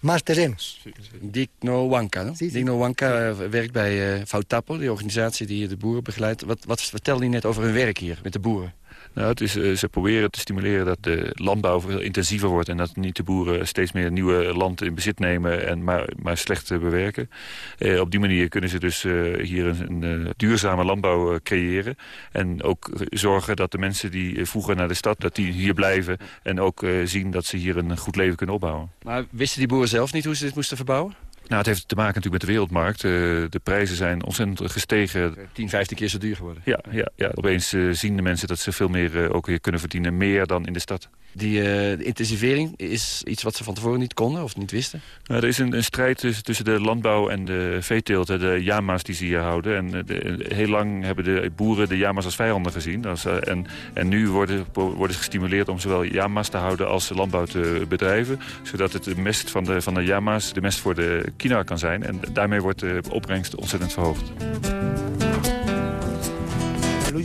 más terrenos. Digno Wanka, no? Digno Wanka eh, werkt bij uh, Foutapo, die organisatie die de boeren begeleidt. Wat, wat vertelde hij net over hun werk hier met de boeren? Nou, het is, uh, ze proberen te stimuleren dat de landbouw veel intensiever wordt... en dat niet de boeren steeds meer nieuwe land in bezit nemen... en maar, maar slecht bewerken. Uh, op die manier kunnen ze dus uh, hier een, een duurzame landbouw creëren. En ook zorgen dat de mensen die vroeger naar de stad... dat die hier blijven en ook zien dat ze hier een goed leven kunnen opbouwen. Maar wisten die boeren zelf niet hoe ze dit moesten verbouwen? Nou, het heeft te maken natuurlijk met de wereldmarkt. Uh, de prijzen zijn ontzettend gestegen. 10, 15 keer zo duur geworden. Ja, ja, ja. opeens uh, zien de mensen dat ze veel meer uh, ook weer kunnen verdienen. Meer dan in de stad. Die uh, intensivering is iets wat ze van tevoren niet konden of niet wisten? Nou, er is een, een strijd tussen, tussen de landbouw en de veeteelt. De jama's die ze hier houden. En de, heel lang hebben de boeren de jama's als vijanden gezien. Als, uh, en, en nu worden, worden ze gestimuleerd om zowel jama's te houden als landbouw te bedrijven. Zodat het de mest van de, van de jama's de mest voor de quinoa kan zijn. En daarmee wordt de opbrengst ontzettend verhoogd.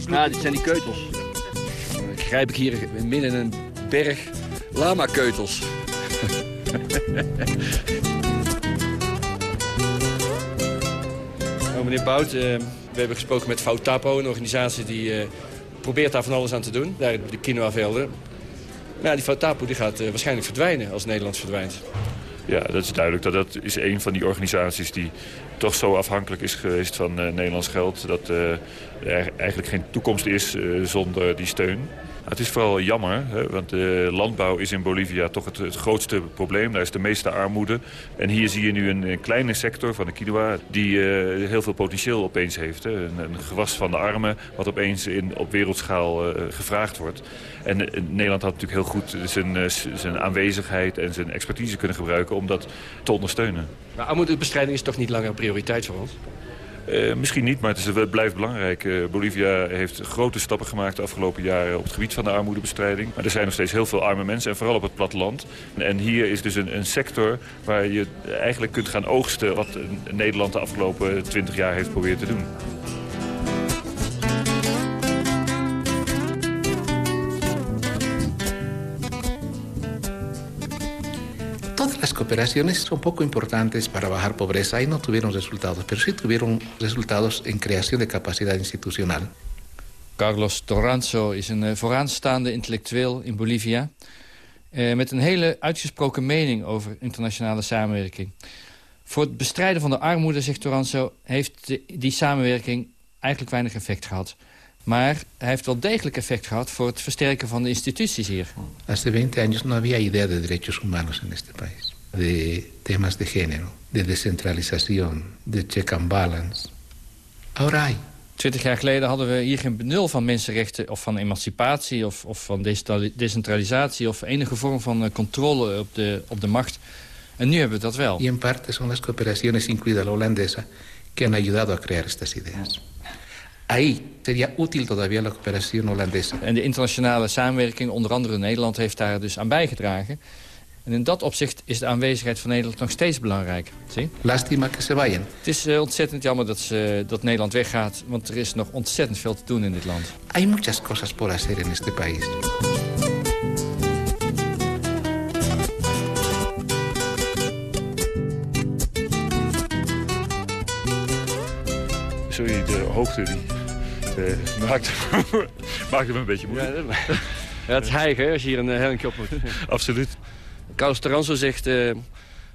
Ja, dit zijn die keutels. Dan grijp ik hier midden in een berg lama-keutels. nou, meneer Bout, uh, we hebben gesproken met Foutapo, een organisatie die uh, probeert daar van alles aan te doen. Daar de quinoa-velden. Ja, die Foutapo die gaat uh, waarschijnlijk verdwijnen als Nederland verdwijnt. Ja, dat is duidelijk. Dat, dat is een van die organisaties die toch zo afhankelijk is geweest van uh, Nederlands geld... dat uh, er eigenlijk geen toekomst is uh, zonder die steun. Het is vooral jammer, hè, want de landbouw is in Bolivia toch het, grootste probleem. Daar is de meeste armoede. En hier zie je nu een, kleine sector van de quinoa die uh, heel veel potentieel opeens heeft. Hè. Een, gewas van de armen wat opeens in, op wereldschaal uh, gevraagd wordt. En uh, Nederland had natuurlijk heel goed zijn, zijn aanwezigheid en zijn expertise kunnen gebruiken om dat te ondersteunen. Maar armoedebestrijding is toch niet langer een prioriteit voor ons? Uh, misschien niet, maar het, is, blijft belangrijk. Uh, Bolivia heeft grote stappen gemaakt de afgelopen jaren op het gebied van de armoedebestrijding. Maar er zijn nog steeds heel veel arme mensen en vooral op het platteland. En hier is dus een, een sector waar je eigenlijk kunt gaan oogsten wat Nederland de afgelopen twintig jaar heeft proberen te doen. Cooperaciones son poco importantes para bajar pobreza y no tuvieron resultados, pero sí tuvieron resultados en creación de capacidad institucional. Carlos Toranzo is een uh, vooraanstaande intellectueel in Bolivia... Uh, met een hele uitgesproken mening over internationale samenwerking. Voor het bestrijden van de armoede, zegt Toranzo... heeft de, die samenwerking eigenlijk weinig effect gehad. Maar hij heeft wel degelijk effect gehad voor het versterken van de instituties hier. Hace 20 años no había idea de derechos humanos en este país. De temas de género, de descentralización, de check and balance. Ahora hay. Twintig jaar geleden hadden we hier geen benul van mensenrechten... of van emancipatie of, of van decentralisatie... of enige vorm van uh, controle op de, op de macht. En nu hebben we dat wel. Y en parte son las cooperaciones, incluida la holandesa... que han ayudado a crear estas ideas. Ahí sería útil todavía la cooperación holandesa. En de internationale samenwerking, onder andere Nederland, heeft daar dus aan bijgedragen. En in dat opzicht is de aanwezigheid van Nederland nog steeds belangrijk. Zie? Lástima que se vayan. Het is uh, ontzettend jammer dat, ze, dat Nederland weggaat, want er is nog ontzettend veel te doen in dit land. Hay muchas cosas por hacer en este país. Sorry, de hoogte die uh, maakt, maakt me een beetje moeilijk. Ja, ja, het is hijgen als je hier een uh, helmje op moet. Absoluut. Carlos Taranzo zegt... Uh,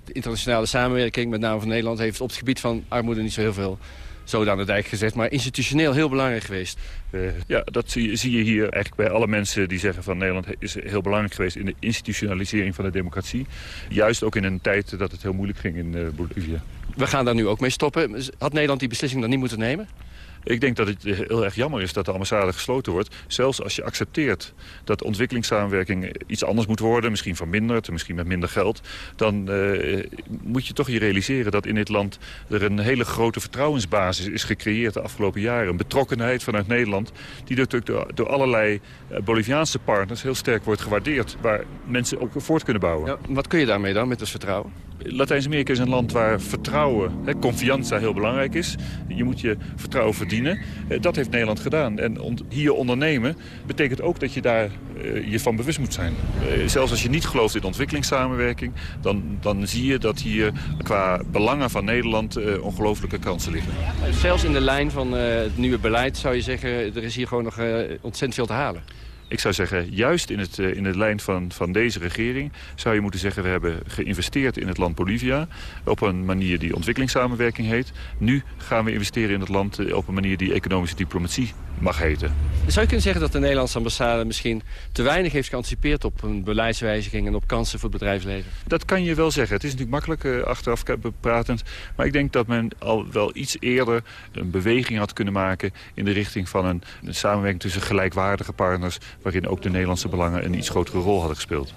de internationale samenwerking, met name van Nederland... heeft op het gebied van armoede niet zo heel veel zo aan de dijk gezet. Maar institutioneel heel belangrijk geweest. Uh, ja, dat zie je, zie je hier eigenlijk bij alle mensen die zeggen van Nederland is heel belangrijk geweest in de institutionalisering van de democratie. Juist ook in een tijd dat het heel moeilijk ging in uh, Bolivia. We gaan daar nu ook mee stoppen. Had Nederland die beslissing dan niet moeten nemen? Ik denk dat het heel erg jammer is dat de ambassade gesloten wordt. Zelfs als je accepteert dat ontwikkelingssamenwerking iets anders moet worden... misschien verminderd, misschien met minder geld... dan uh, moet je toch je realiseren dat in dit land... er een hele grote vertrouwensbasis is gecreëerd de afgelopen jaren. Een betrokkenheid vanuit Nederland... die natuurlijk door, allerlei Boliviaanse partners heel sterk wordt gewaardeerd... waar mensen ook voort kunnen bouwen. Ja, wat kun je daarmee dan, met dat vertrouwen? Latijns-Amerika is een land waar vertrouwen, hè, confianza heel belangrijk is. Je moet je vertrouwen verdienen. Dat heeft Nederland gedaan. En hier ondernemen betekent ook dat je daar uh, je van bewust moet zijn. Uh, zelfs als je niet gelooft in ontwikkelingssamenwerking... dan, dan zie je dat hier qua belangen van Nederland ongelooflijke kansen liggen. Zelfs in de lijn van het nieuwe beleid zou je zeggen... er is hier gewoon nog ontzettend veel te halen. Ik zou zeggen, juist in het, in het lijn van, van deze regering... zou je moeten zeggen, we hebben geïnvesteerd in het land Bolivia... op een manier die ontwikkelingssamenwerking heet. Nu gaan we investeren in het land op een manier die economische diplomatie mag heten. Zou je kunnen zeggen dat de Nederlandse ambassade misschien te weinig heeft geanticipeerd op een beleidswijziging en op kansen voor het bedrijfsleven? Dat kan je wel zeggen. Het is natuurlijk makkelijk uh, achteraf bepratend. Maar ik denk dat men al wel iets eerder een beweging had kunnen maken in de richting van een, een samenwerking tussen gelijkwaardige partners waarin ook de Nederlandse belangen een iets grotere rol hadden gespeeld.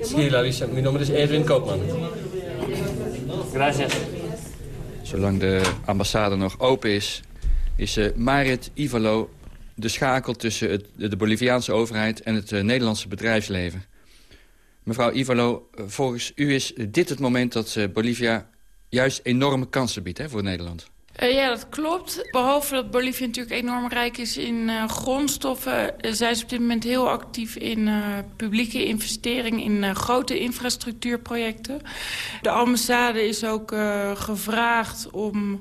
Sí, Larissa. Mi nombre es Edwin Koopman. Gracias. Zolang de ambassade nog open is, is uh, Marit Ivalo de schakel tussen het, de Boliviaanse overheid en het uh, Nederlandse bedrijfsleven. Mevrouw Ivalo, volgens u is dit het moment dat Bolivia juist enorme kansen biedt hè, voor Nederland? Uh, ja, dat klopt. Behalve dat Bolivia natuurlijk enorm rijk is in uh, grondstoffen... Uh, zijn ze op dit moment heel actief in publieke investeringen... in grote infrastructuurprojecten. De ambassade is ook gevraagd om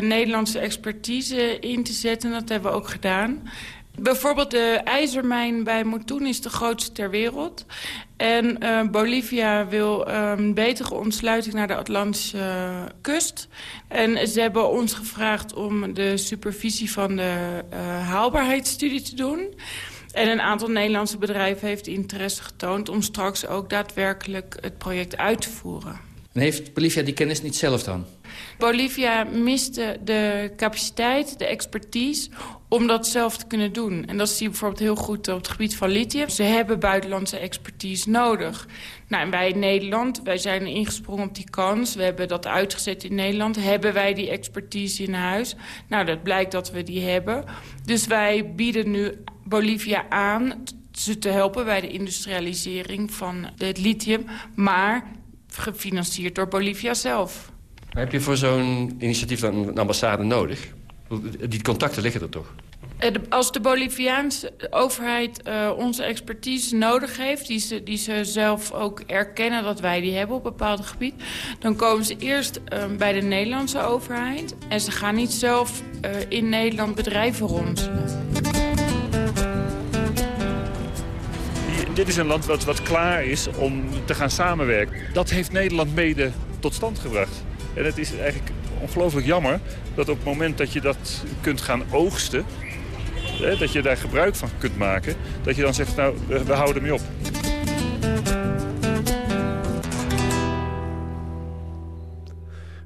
Nederlandse expertise in te zetten. Dat hebben we ook gedaan. Bijvoorbeeld de ijzermijn bij Motun is de grootste ter wereld. En uh, Bolivia wil een betere ontsluiting naar de Atlantische uh, kust. En ze hebben ons gevraagd om de supervisie van de uh, haalbaarheidsstudie te doen. En een aantal Nederlandse bedrijven heeft interesse getoond... om straks ook daadwerkelijk het project uit te voeren. En heeft Bolivia die kennis niet zelf dan? Bolivia miste de capaciteit, de expertise om dat zelf te kunnen doen. En dat zie je bijvoorbeeld heel goed op het gebied van lithium. Ze hebben buitenlandse expertise nodig. Nou, en wij in Nederland, wij zijn ingesprongen op die kans. We hebben dat uitgezet in Nederland. Hebben wij die expertise in huis? Nou, dat blijkt dat we die hebben. Dus wij bieden nu Bolivia aan ze te helpen bij de industrialisering van het lithium. Maar gefinancierd door Bolivia zelf. Heb je voor zo'n initiatief dan een ambassade nodig? Die contacten liggen er toch? Als de Boliviaanse overheid uh, onze expertise nodig heeft... Die ze, die ze zelf ook erkennen dat wij die hebben op een bepaald gebied... dan komen ze eerst uh, bij de Nederlandse overheid... en ze gaan niet zelf uh, in Nederland bedrijven ronselen. Dit is een land wat, wat klaar is om te gaan samenwerken. Dat heeft Nederland mede tot stand gebracht. En het is eigenlijk ongelooflijk jammer dat op het moment dat je dat kunt gaan oogsten... Hè, dat je daar gebruik van kunt maken, dat je dan zegt, nou, we, houden mee op.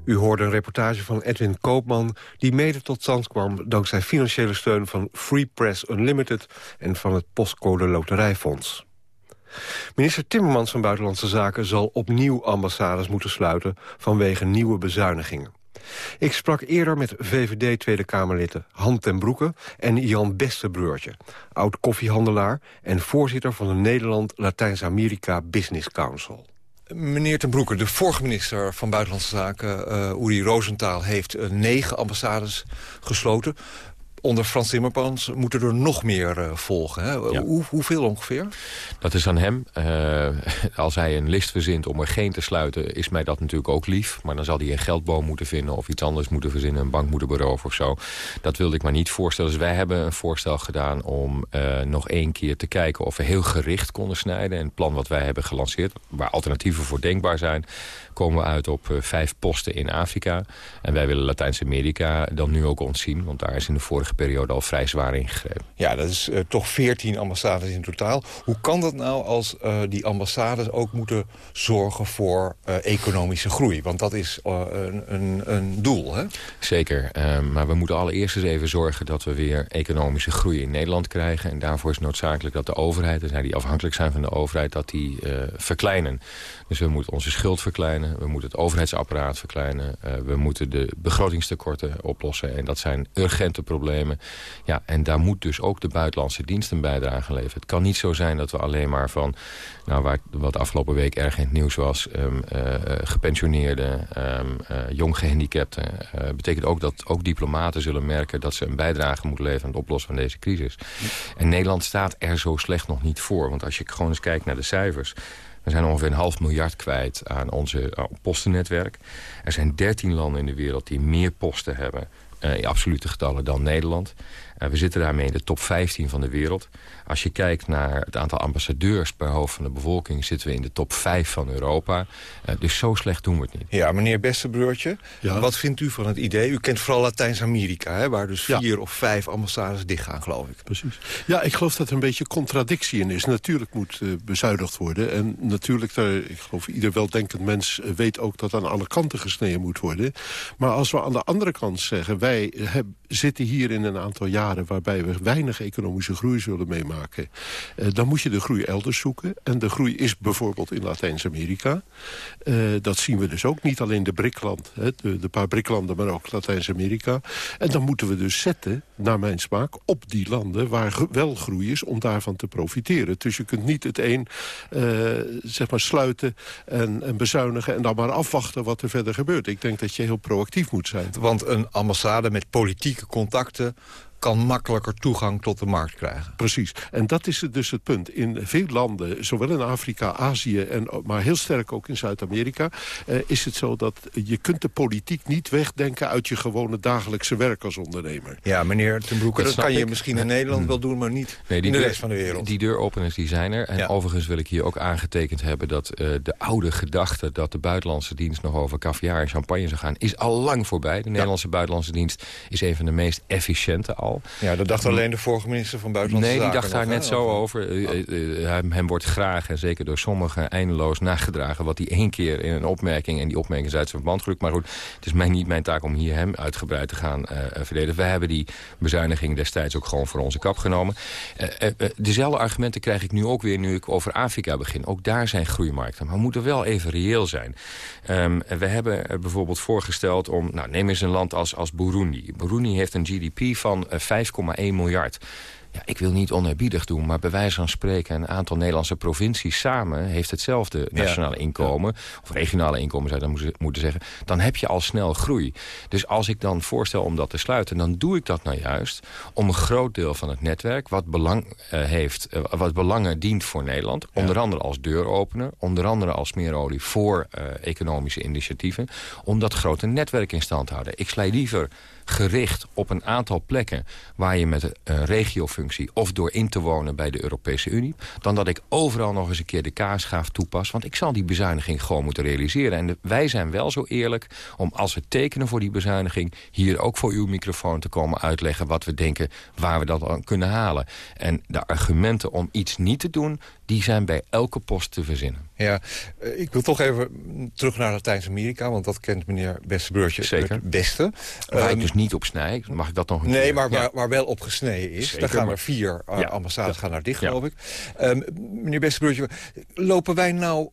U hoorde een reportage van Edwin Koopman... die mede tot stand kwam dankzij financiële steun van Free Press Unlimited... en van het Postcode Loterijfonds. Minister Timmermans van Buitenlandse Zaken zal opnieuw ambassades moeten sluiten... vanwege nieuwe bezuinigingen. Ik sprak eerder met VVD Tweede Kamerleden Han ten Broeke en Jan Bestebroertje, oud koffiehandelaar en voorzitter van de Nederland-Latijns-Amerika Business Council. Meneer ten Broeke, de vorige minister van Buitenlandse Zaken, uh, Uri Rosenthal, heeft uh, negen ambassades gesloten onder Frans Timmermans moeten er nog meer uh, volgen. Hè? Hoe, hoeveel ongeveer? Dat is aan hem. Uh, als hij een list verzint om er geen te sluiten... is mij dat natuurlijk ook lief. Maar dan zal hij een geldboom moeten vinden... of iets anders moeten verzinnen, een bank moeten beroven of zo. Dat wilde ik maar niet voorstellen. Dus wij hebben een voorstel gedaan om uh, nog één keer te kijken... of we heel gericht konden snijden. En het plan wat wij hebben gelanceerd... waar alternatieven voor denkbaar zijn komen we uit op vijf posten in Afrika. En wij willen Latijns-Amerika dan nu ook ontzien. Want daar is in de vorige periode al vrij zwaar ingegrepen. Ja, dat is uh, toch 14 ambassades in totaal. Hoe kan dat nou als uh, die ambassades ook moeten zorgen voor uh, economische groei? Want dat is een, een, een, doel, hè? Zeker. Ehm, maar we moeten allereerst eens even zorgen dat we weer economische groei in Nederland krijgen. En daarvoor is noodzakelijk dat de overheid, en die afhankelijk zijn van de overheid, dat die verkleinen. Dus we moeten onze schuld verkleinen, we moeten het overheidsapparaat verkleinen... We moeten de begrotingstekorten oplossen. En dat zijn urgente problemen. Ja, en daar moet dus ook de buitenlandse dienst een bijdrage leveren. Het kan niet zo zijn dat we alleen maar van... Nou, waar, wat afgelopen week erg in het nieuws was... Um, uh, gepensioneerden, um, uh, jong gehandicapten... betekent ook dat ook diplomaten zullen merken... dat ze een bijdrage moeten leveren aan het oplossen van deze crisis. En Nederland staat er zo slecht nog niet voor. Want als je gewoon eens kijkt naar de cijfers... We zijn ongeveer een half miljard kwijt aan onze postennetwerk. Er zijn 13 landen in de wereld die meer posten hebben... Uh, in absolute getallen dan Nederland. Uh, we zitten daarmee in de top 15 van de wereld. Als je kijkt naar het aantal ambassadeurs per hoofd van de bevolking... zitten we in de top 5 van Europa. Uh, dus zo slecht doen we het niet. Ja, meneer Bestebroertje, ja. wat vindt u van het idee? U kent vooral Latijns-Amerika, waar dus vier ja. of vijf ambassades dichtgaan, geloof ik. Precies. Ja, ik geloof dat er een beetje contradictie in is. Natuurlijk moet uh, bezuinigd worden. En natuurlijk, daar, ik geloof ieder weldenkend mens weet ook... dat aan alle kanten gesneden moet worden. Maar als we aan de andere kant zeggen... wij heb, zitten hier in een aantal jaren... waarbij we weinig economische groei zullen meemaken maken. Uh, dan moet je de groei elders zoeken. En de groei is bijvoorbeeld in Latijns-Amerika. Uh, dat zien we dus ook. Niet alleen de BRIC-land, de, de paar BRIC-landen, maar ook Latijns-Amerika. En dan moeten we dus zetten, naar mijn smaak, op die landen... waar wel groei is, om daarvan te profiteren. Dus je kunt niet het een uh, zeg maar sluiten en, en bezuinigen... en dan maar afwachten wat er verder gebeurt. Ik denk dat je heel proactief moet zijn. Want een ambassade met politieke contacten kan makkelijker toegang tot de markt krijgen. Precies. En dat is dus het punt. In veel landen, zowel in Afrika, Azië... En, maar heel sterk ook in Zuid-Amerika... Eh, is het zo dat je kunt de politiek niet wegdenken... uit je gewone dagelijkse werk als ondernemer. Ja, meneer Ten Broeke, dat, dat kan je misschien in Nederland wel doen... maar niet nee, die in de deur, rest van de wereld. Die deuropeners die zijn er. En ja. overigens wil ik hier ook aangetekend hebben... dat uh, de oude gedachte dat de buitenlandse dienst... nog over caviar en champagne zou gaan... is al lang voorbij. De Nederlandse ja. buitenlandse dienst is een van de meest efficiënte al. Ja, dat dacht alleen de vorige minister van Buitenlandse nee, Zaken. Nee, die dacht daar net zo over. Oh. Hem, hem, wordt graag, en zeker door sommigen, eindeloos nagedragen... wat hij één keer in een opmerking, en die opmerking is uit zijn verband gelukt. Maar goed, het is mij niet mijn taak om hier hem uitgebreid te gaan uh, verdedigen. Wij hebben die bezuiniging destijds ook gewoon voor onze kap genomen. Uh, uh, dezelfde argumenten krijg ik nu ook weer nu ik over Afrika begin. Ook daar zijn groeimarkten. Maar we moeten wel even reëel zijn. Um, we hebben bijvoorbeeld voorgesteld om... Nou, neem eens een land als, als Burundi. Burundi heeft een GDP van 5 5,1 miljard. Ja, ik wil niet oneerbiedig doen, maar bij wijze van spreken... een aantal Nederlandse provincies samen heeft hetzelfde nationale inkomen... of regionale inkomen zou je dan moeten zeggen... dan heb je al snel groei. Dus als ik dan voorstel om dat te sluiten... dan doe ik dat nou juist om een groot deel van het netwerk... wat, belang, uh, heeft, uh, wat belangen dient voor Nederland... onder andere als deuropener, onder andere als smeerolie... voor uh, economische initiatieven, om dat grote netwerk in stand te houden. Ik sla liever gericht op een aantal plekken... waar je met een regiofunctie of door in te wonen bij de Europese Unie... dan dat ik overal nog eens een keer de kaarschaaf toepas. Want ik zal die bezuiniging gewoon moeten realiseren. En wij zijn wel zo eerlijk om als we tekenen voor die bezuiniging... hier ook voor uw microfoon te komen uitleggen wat we denken... waar we dat aan kunnen halen. En de argumenten om iets niet te doen die zijn bij elke post te verzinnen. Ja, ik wil toch even terug naar Latijns-Amerika... want dat kent meneer Bestebeurtje Zeker. het beste. Waar um, ik dus niet op snij, mag ik dat nog een Nee, keer? maar Ja. waar, wel op gesneden is. Zeker, Daar gaan maar- er vier Ja. ambassades Ja. gaan naar dicht, geloof ik. Um, meneer Bestebeurtje, lopen wij nou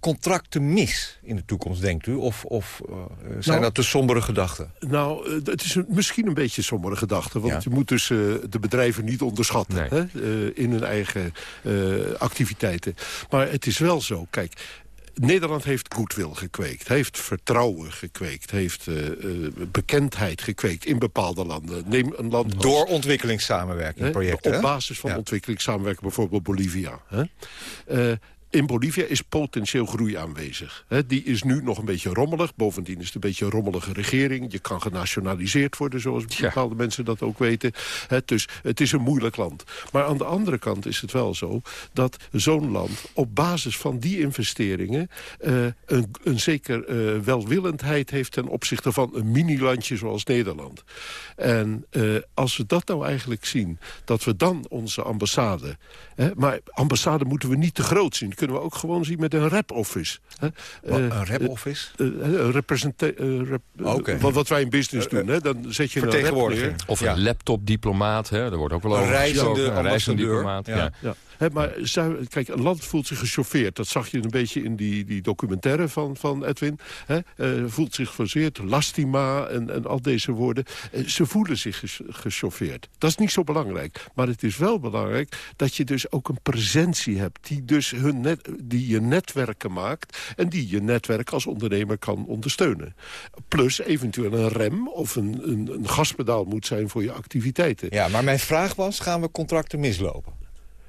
contracten mis in de toekomst, denkt u? Of, of uh, zijn Nou, dat te sombere gedachten? Nou, eh, het is een- misschien een beetje sombere gedachte. Want Ja. je moet dus eh, de bedrijven niet onderschatten Nee. hè, eh, in hun eigen eh, activiteiten. Maar het is wel zo, kijk... Nederland heeft goodwill gekweekt, heeft vertrouwen gekweekt... heeft eh, eh, bekendheid gekweekt in bepaalde landen. Neem een land als- Door ontwikkelingssamenwerking projecten, Op basis van Ja. ontwikkelingssamenwerking, bijvoorbeeld Bolivia. Hè? In Bolivia is potentieel groei aanwezig. Die is nu nog een beetje rommelig. Bovendien is het een beetje een rommelige regering. Je kan genationaliseerd worden, zoals bepaalde mensen dat ook weten. Dus het is een moeilijk land. Maar aan de andere kant is het wel zo... dat zo'n land op basis van die investeringen... eh, een, een zeker eh, welwillendheid heeft ten opzichte van een mini-landje zoals Nederland. En eh, als we dat nou eigenlijk zien, dat we dan onze ambassade... Maar ambassade moeten we niet te groot zien. Kunnen we ook gewoon zien met een rep-office. Wat, Eh, een rep-office? eh, eh, een representa- eh, rep- eh, Oké. wat, wat wij in business doen, hè, dan zet je een rep vertegenwoordiger. neer. Of Ja. een laptop-diplomaat, hè? daar wordt ook wel Een over reizende. Een reizende ambassadeur. diplomaat. Ja. Maar kijk, een land voelt zich gechauffeerd. Dat zag je een beetje in die, die documentaire van, van Edwin. Eh, voelt zich geforceerd, lastima en, al deze woorden. Eh, ze voelen zich gechauffeerd. Dat is niet zo belangrijk. Maar het is wel belangrijk dat je dus ook een presentie hebt... die, dus hun die je netwerken maakt... en die je netwerk als ondernemer kan ondersteunen. Plus eventueel een rem of een, een gaspedaal moet zijn voor je activiteiten. Ja, maar mijn vraag was, gaan we contracten mislopen?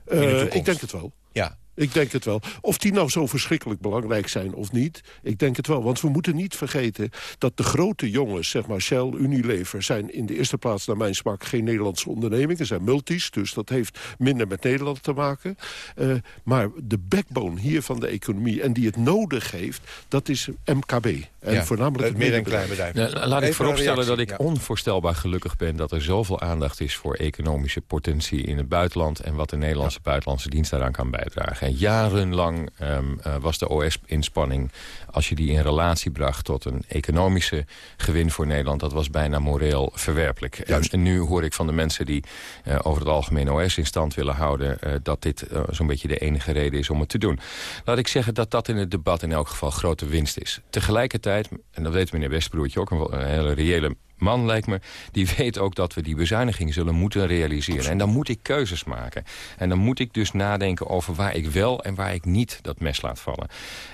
Eh, ik denk het wel. Ja. Ik denk het wel. Of die nou zo verschrikkelijk belangrijk zijn of niet, ik denk het wel. Want we moeten niet vergeten dat de grote jongens, zeg maar Shell, Unilever... zijn in de eerste plaats naar mijn smaak geen Nederlandse ondernemingen. zijn multis, dus dat heeft minder met Nederland te maken. Eh, maar de backbone hier van de economie en die het nodig heeft, dat is MKB. En Ja, voornamelijk het midden- en kleinbedrijf. Laat ik vooropstellen dat ik ja. onvoorstelbaar gelukkig ben... dat er zoveel aandacht is voor economische potentie in het buitenland... en wat de Nederlandse buitenlandse dienst daaraan kan bijdragen. En jarenlang ehm, eh, was de OS-inspanning, als je die in relatie bracht... tot een economische gewin voor Nederland, dat was bijna moreel verwerpelijk. En, en nu hoor ik van de mensen die eh, over het algemeen OS in stand willen houden... eh, dat dit zo'n beetje de enige reden is om het te doen. Laat ik zeggen dat dat in het debat in elk geval grote winst is. Tegelijkertijd, en dat weet meneer Westbroertje ook, een hele reële man lijkt me... die weet ook dat we die bezuiniging zullen moeten realiseren. En dan moet ik keuzes maken. En dan moet ik dus nadenken over waar ik wel en waar ik niet dat mes laat vallen.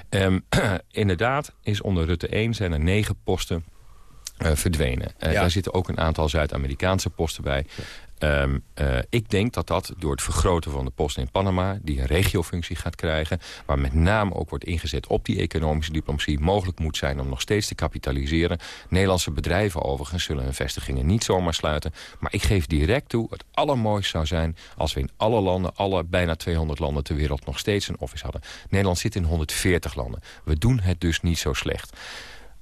Ehm, inderdaad is onder Rutte 1 zijn er negen posten eh, verdwenen. Eh, Ja. Daar zitten ook een aantal Zuid-Amerikaanse posten bij. Ehm, eh, ik denk dat dat door het vergroten van de posten in Panama... die een regiofunctie gaat krijgen... waar met name ook wordt ingezet op die economische diplomatie... mogelijk moet zijn om nog steeds te kapitaliseren. Nederlandse bedrijven overigens zullen hun vestigingen niet zomaar sluiten. Maar ik geef direct toe, het allermooiste zou zijn... als we in alle landen, alle bijna 200 landen ter wereld... nog steeds een office hadden. Nederland zit in 140 landen. We doen het dus niet zo slecht.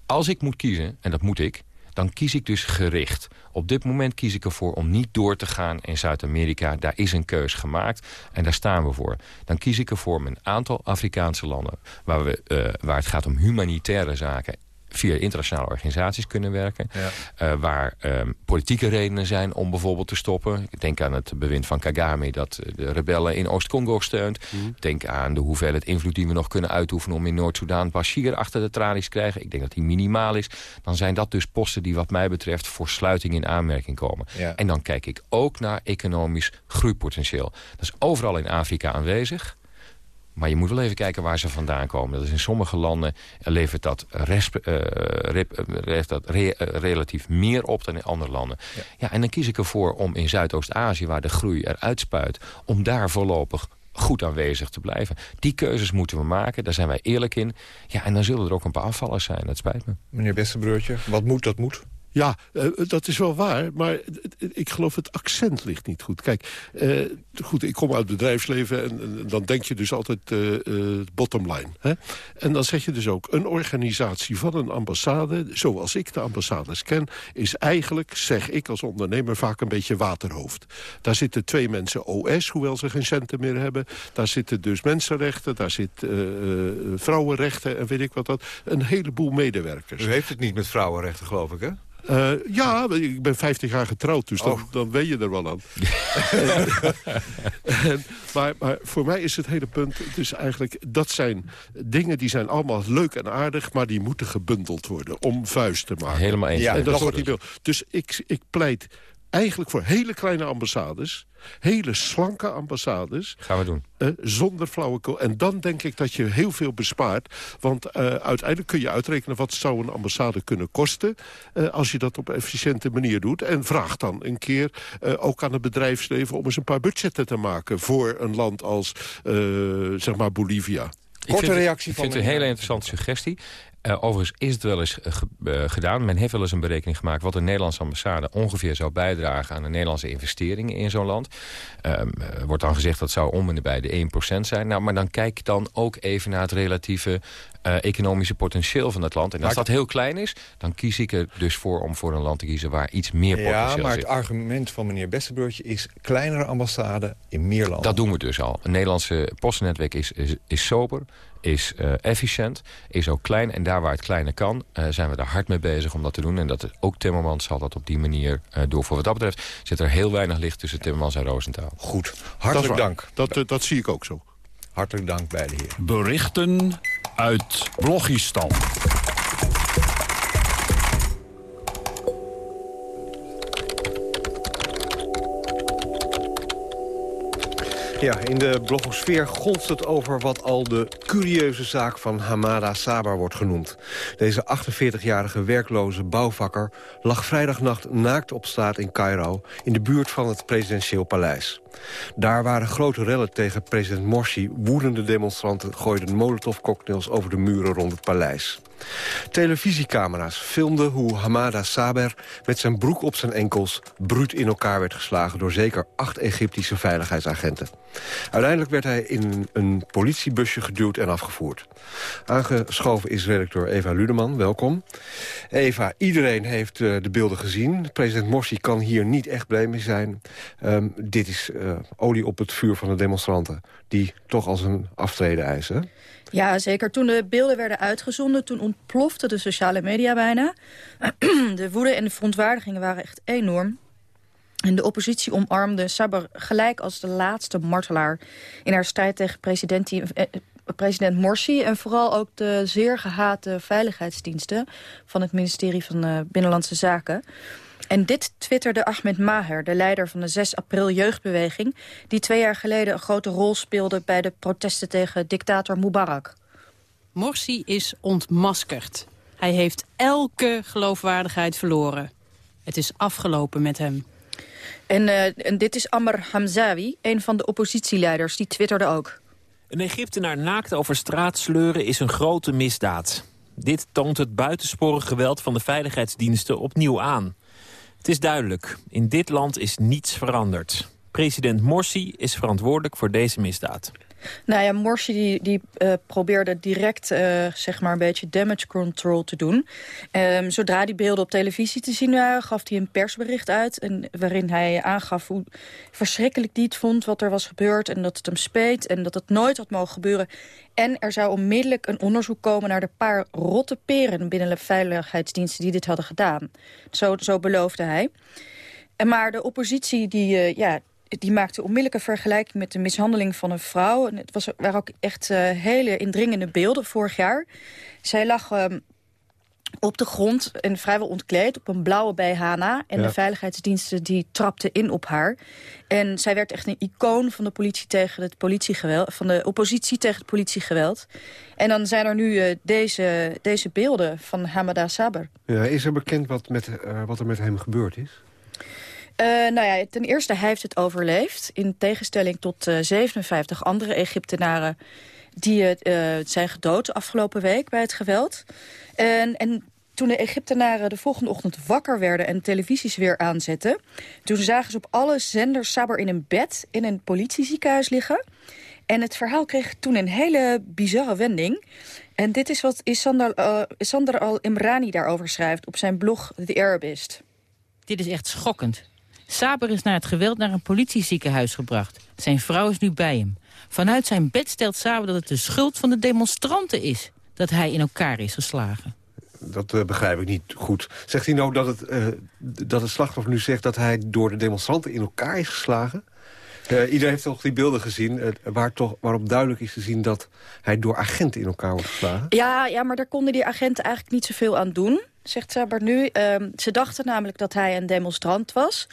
Als ik moet kiezen, en dat moet ik dan kies ik dus gericht. Op dit moment kies ik ervoor om niet door te gaan in Zuid-Amerika. Daar is een keus gemaakt en daar staan we voor. Dan kies ik ervoor om een aantal Afrikaanse landen... waar, we, uh, waar het gaat om humanitaire zaken via internationale organisaties kunnen werken. Ja. waar ehm, politieke redenen zijn om bijvoorbeeld te stoppen. Ik denk aan het bewind van Kagame dat de rebellen in Oost-Congo steunt. Mm. Denk aan de hoeveelheid invloed die we nog kunnen uitoefenen... om in Noord-Soedan Bashir achter de tralies te krijgen. Ik denk dat die minimaal is. Dan zijn dat dus posten die wat mij betreft voor sluiting in aanmerking komen. En dan kijk ik ook naar economisch groeipotentieel. Dat is overal in Afrika aanwezig. Maar je moet wel even kijken waar ze vandaan komen. Dat is in sommige landen levert dat, resp, uh, rep, dat re, uh, relatief meer op dan in andere landen. Ja. ja en dan kies ik ervoor om in Zuidoost-Azië, waar de groei eruit spuit... om daar voorlopig goed aanwezig te blijven. Die keuzes moeten we maken, daar zijn wij eerlijk in. Ja, en dan zullen er ook een paar afvallers zijn, dat spijt me. Meneer Bestebroertje, wat moet, dat moet? Ja, uh, dat is wel waar, maar ik geloof het accent ligt niet goed. Kijk, uh, goed, ik kom uit het bedrijfsleven en, en, dan denk je dus altijd uh, bottom line. Hè? En dan zeg je dus ook, een organisatie van een ambassade... zoals ik de ambassades ken, is eigenlijk, zeg ik als ondernemer... vaak een beetje waterhoofd. Daar zitten twee mensen OS, hoewel ze geen centen meer hebben. Daar zitten dus mensenrechten, daar zit vrouwenrechten en weet ik wat dat. Een heleboel medewerkers. U heeft het niet met vrouwenrechten, geloof ik, hè? Uh, ja, ik ben 50 jaar getrouwd, dus dan, oh. dan weet je er wel aan. en, maar, maar, voor mij is het hele punt... dus eigenlijk, dat zijn dingen die zijn allemaal leuk en aardig... maar die moeten gebundeld worden om vuist te maken. Helemaal eens. Ja, en dat wordt niet meer. Dus ik, ik pleit eigenlijk voor hele kleine ambassades... hele slanke ambassades. Gaan we doen. Uh, zonder flauwekul. En dan denk ik dat je heel veel bespaart. Want uh, uiteindelijk kun je uitrekenen... wat zou een ambassade kunnen kosten... Uh, als je dat op een efficiënte manier doet. En vraag dan een keer ook aan het bedrijfsleven... om eens een paar budgetten te maken... voor een land als, zeg maar, Bolivia. Korte reactie van... Ik vind het een hele interessante suggestie. Uh, overigens is het wel eens uh, gedaan. Men heeft wel eens een berekening gemaakt... wat een Nederlandse ambassade ongeveer zou bijdragen... aan de Nederlandse investeringen in zo'n land. Um, wordt dan gezegd dat zou om en bij de 1% zijn. Nou, maar dan kijk dan ook even naar het relatieve economische potentieel van het land. En als dat heel klein is, dan kies ik er dus voor... om voor een land te kiezen waar iets meer potentieel zit. Ja, maar het argument van meneer Bestebeurtje is... kleinere ambassade in meer landen. Dat doen we dus al. Een Nederlandse postnetwerk is, is, is sober is uh, efficiënt, is ook klein. En daar waar het kleine kan, uh, zijn we er hard mee bezig om dat te doen. En dat ook Timmermans zal dat op die manier uh, doen. Voor wat dat betreft zit er heel weinig licht tussen Timmermans en Roosentaal. Goed, hartelijk dank. Dat, dat zie ik ook zo. Hartelijk dank beide heren. Berichten uit Blogistan. Ja, in de blogosfeer golft het over wat al de curieuze zaak van Hamada Sabar wordt genoemd. Deze 48-jarige werkloze bouwvakker lag vrijdagnacht naakt op straat in Cairo... in de buurt van het presidentieel paleis. Daar waren grote rellen tegen president Morsi. Woedende demonstranten gooiden molotovcocktails over de muren rond het paleis. Televisiecamera's filmden hoe Hamada Saber met zijn broek op zijn enkels... bruut in elkaar werd geslagen door zeker acht Egyptische veiligheidsagenten. Uiteindelijk werd hij in een politiebusje geduwd en afgevoerd. Aangeschoven is redacteur Eva Ludeman, welkom. Eva, iedereen heeft uh, de beelden gezien. President Morsi kan hier niet echt blij mee zijn. Um, dit is uh, olie op het vuur van de demonstranten... die toch als een aftreden eisen. Ja, zeker. Toen de beelden werden uitgezonden, toen ontplofte de sociale media bijna. de woede en de verontwaardigingen waren echt enorm. En de oppositie omarmde Saber gelijk als de laatste martelaar... in haar strijd tegen president, eh, Morsi... en vooral ook de zeer gehate veiligheidsdiensten... van het ministerie van uh, Binnenlandse Zaken... En dit twitterde Ahmed Maher, de leider van de 6 april jeugdbeweging... die twee jaar geleden een grote rol speelde bij de protesten tegen dictator Mubarak. Morsi is ontmaskerd. Hij heeft elke geloofwaardigheid verloren. Het is afgelopen met hem. En, uh, en dit is Amr Hamzawi, een van de oppositieleiders, die twitterde ook. Een Egyptenaar naakt over straat sleuren is een grote misdaad. Dit toont het buitensporig geweld van de veiligheidsdiensten opnieuw aan. Het is duidelijk, in dit land is niets veranderd. President Morsi is verantwoordelijk voor deze misdaad. Nou ja, Morsi die, die uh, probeerde direct uh, zeg maar een beetje damage control te doen. Um, zodra die beelden op televisie te zien waren, gaf hij een persbericht uit... Waarin hij aangaf hoe verschrikkelijk die het vond wat er was gebeurd... en dat het hem speet en dat het nooit had mogen gebeuren. En er zou onmiddellijk een onderzoek komen naar de paar rotte peren... binnen de veiligheidsdiensten die dit hadden gedaan. Zo, zo beloofde hij. En maar de oppositie die, uh, ja, die maakte onmiddellijke vergelijking met de mishandeling van een vrouw. En het was, waren ook echt uh, hele indringende beelden vorig jaar. Zij lag uh, op de grond en vrijwel ontkleed op een blauwe BHNA. En Ja. de veiligheidsdiensten die trapten in op haar. En zij werd echt een icoon van de, politie tegen het politiegeweld, van de oppositie tegen het politiegeweld. En dan zijn er nu eh, deze, deze beelden van Hamada Saber. Ja, is er bekend wat, met, eh, wat er met hem gebeurd is? Eh, nou ja, ten eerste, hij heeft het overleefd. In tegenstelling tot eh, 57 andere Egyptenaren die eh, eh, zijn gedood afgelopen week bij het geweld. En, en toen de Egyptenaren de volgende ochtend wakker werden en televisies weer aanzetten... toen zagen ze op alle zenders Saber in een bed in een politieziekenhuis liggen. En het verhaal kreeg toen een hele bizarre wending. En dit is wat Isander, eh, Isander al-Imrani daarover schrijft op zijn blog The Arabist. Dit is echt schokkend. Saber is na het geweld naar een politieziekenhuis gebracht. Zijn vrouw is nu bij hem. Vanuit zijn bed stelt Saber dat het de schuld van de demonstranten is... dat hij in elkaar is geslagen. Dat eh, begrijp ik niet goed. Zegt hij nou dat het, eh, dat het slachtoffer nu zegt... dat hij door de demonstranten in elkaar is geslagen? Eh, iedereen heeft toch die beelden gezien... waar toch, waarop duidelijk is te zien dat hij door agenten in elkaar wordt geslagen? Ja, ja, maar daar konden die agenten eigenlijk niet zoveel aan doen, zegt Saber nu. Ehm, ze dachten namelijk dat hij een demonstrant was.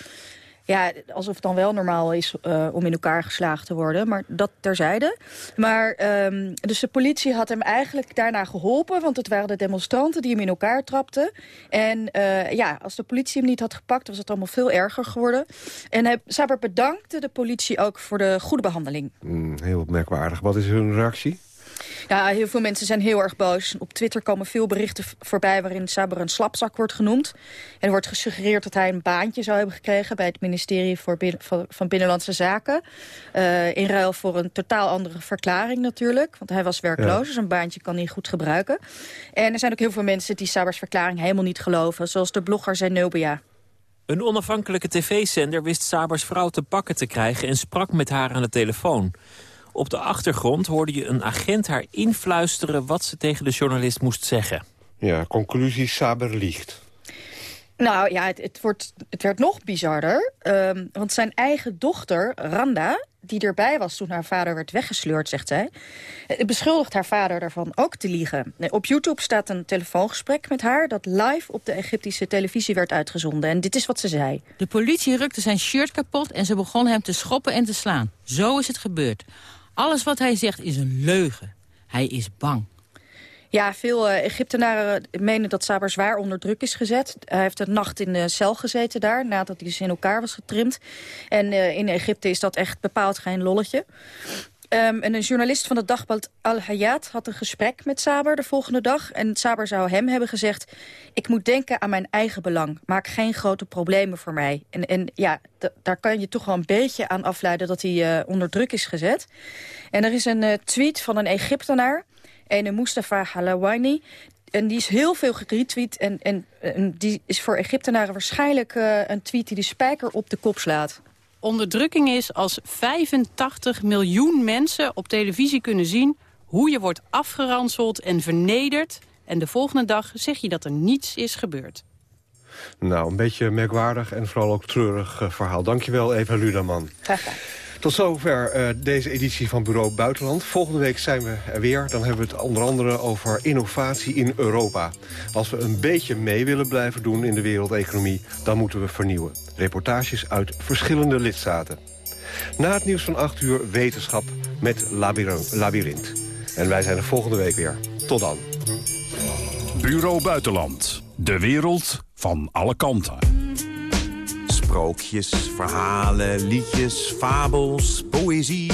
Ja, alsof het dan wel normaal is eh, om in elkaar geslagen te worden. Maar dat terzijde. Maar, ehm, dus de politie had hem eigenlijk daarna geholpen. Want het waren de demonstranten die hem in elkaar trapten. En eh, ja, als de politie hem niet had gepakt... was het allemaal veel erger geworden. En Saber bedankte de politie ook voor de goede behandeling. Hmm, heel merkwaardig. Wat is hun reactie? Ja, heel veel mensen zijn heel erg boos. Op Twitter komen veel berichten voorbij waarin Saber een slapzak wordt genoemd. En er wordt gesuggereerd dat hij een baantje zou hebben gekregen... bij het ministerie voor Bin- van, Binnenlandse Zaken. Eh, in ruil voor een totaal andere verklaring natuurlijk. Want hij was werkloos, Ja. dus een baantje kan hij goed gebruiken. En er zijn ook heel veel mensen die Sabers verklaring helemaal niet geloven. Zoals de blogger Zenobia. Een onafhankelijke tv-zender wist Sabers vrouw te pakken te krijgen... en sprak met haar aan de telefoon. Op de achtergrond hoorde je een agent haar influisteren... wat ze tegen de journalist moest zeggen. Ja, conclusie, Saber liegt. Nou ja, het, het, wordt, het werd nog bizarder. ehm, want zijn eigen dochter, Randa, die erbij was toen haar vader werd weggesleurd, zegt zij... eh, beschuldigt haar vader daarvan ook te liegen. Eh, Op YouTube staat een telefoongesprek met haar... dat live op de Egyptische televisie werd uitgezonden. En dit is wat ze zei. De politie rukte zijn shirt kapot en ze begon hem te schoppen en te slaan. Zo is het gebeurd. Alles wat hij zegt is een leugen. Hij is bang. Ja, veel eh, Egyptenaren menen dat Saber zwaar onder druk is gezet. Hij heeft een nacht in de cel gezeten daar, nadat hij dus in elkaar was getrimd. En eh, in Egypte is dat echt bepaald geen lolletje. Ehm, en een journalist van het dagblad Al Hayat had een gesprek met Saber de volgende dag. En Saber zou hem hebben gezegd... ik moet denken aan mijn eigen belang. Maak geen grote problemen voor mij. En, en ja, daar kan je toch wel een beetje aan afleiden... dat hij eh, onder druk is gezet. En er is een eh, tweet van een Egyptenaar... Ene Mustafa Halawani. En die is heel veel geretweet. En, en, en die is voor Egyptenaren waarschijnlijk eh, een tweet die de spijker op de kop slaat. Onderdrukking is als 85 miljoen mensen op televisie kunnen zien... hoe je wordt afgeranseld en vernederd. En de volgende dag zeg je dat er niets is gebeurd. Nou, een beetje merkwaardig en vooral ook treurig eh, verhaal. Dankjewel, Eva Luderman. Graag gedaan. Tot zover eh, deze editie van Bureau Buitenland. Volgende week zijn we er weer. Dan hebben we het onder andere over innovatie in Europa. Als we een beetje mee willen blijven doen in de wereldeconomie... dan moeten we vernieuwen. Reportages uit verschillende lidstaten. Na het nieuws van 8 uur wetenschap met Labyrinth. Labyrinth. En wij zijn er volgende week weer. Tot dan. Bureau Buitenland. De wereld van alle kanten. Sprookjes, verhalen, liedjes, fabels, poëzie.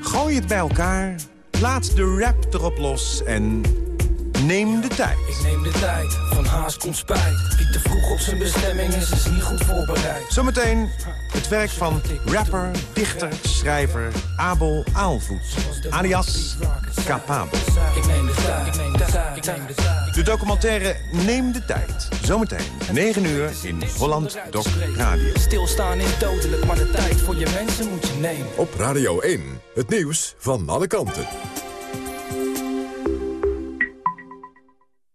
Gooi het bij elkaar, laat de rap erop los en Neem de tijd. Ik neem de tijd, van haast komt spijt. Wie te vroeg op zijn bestemming is, is niet goed voorbereid. Zometeen het werk van rapper, dichter, schrijver Abel Aalvoet. Alias Capabel. Ik neem de tijd, ik neem de tijd, ik neem de tijd. De documentaire Neem de tijd. Zometeen 9 uur in Holland Doc Radio. Stilstaan is dodelijk, maar de tijd voor je mensen moet je nemen. Op Radio 1, het nieuws van alle kanten.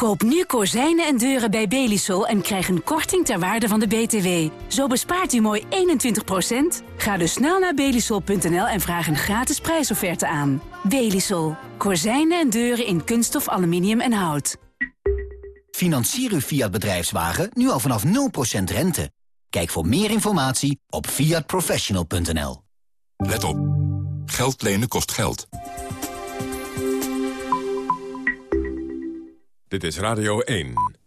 Koop nu kozijnen en deuren bij Belisol en krijg een korting ter waarde van de BTW. Zo bespaart u mooi 21%. Ga dus snel naar belisol.nl en vraag een gratis prijsofferte aan. Belisol. Kozijnen en deuren in kunststof, aluminium en hout. Financier uw Fiat bedrijfswagen nu al vanaf 0% rente. Kijk voor meer informatie op fiatprofessional.nl. Let op. Geld lenen kost geld. Dit is Radio 1.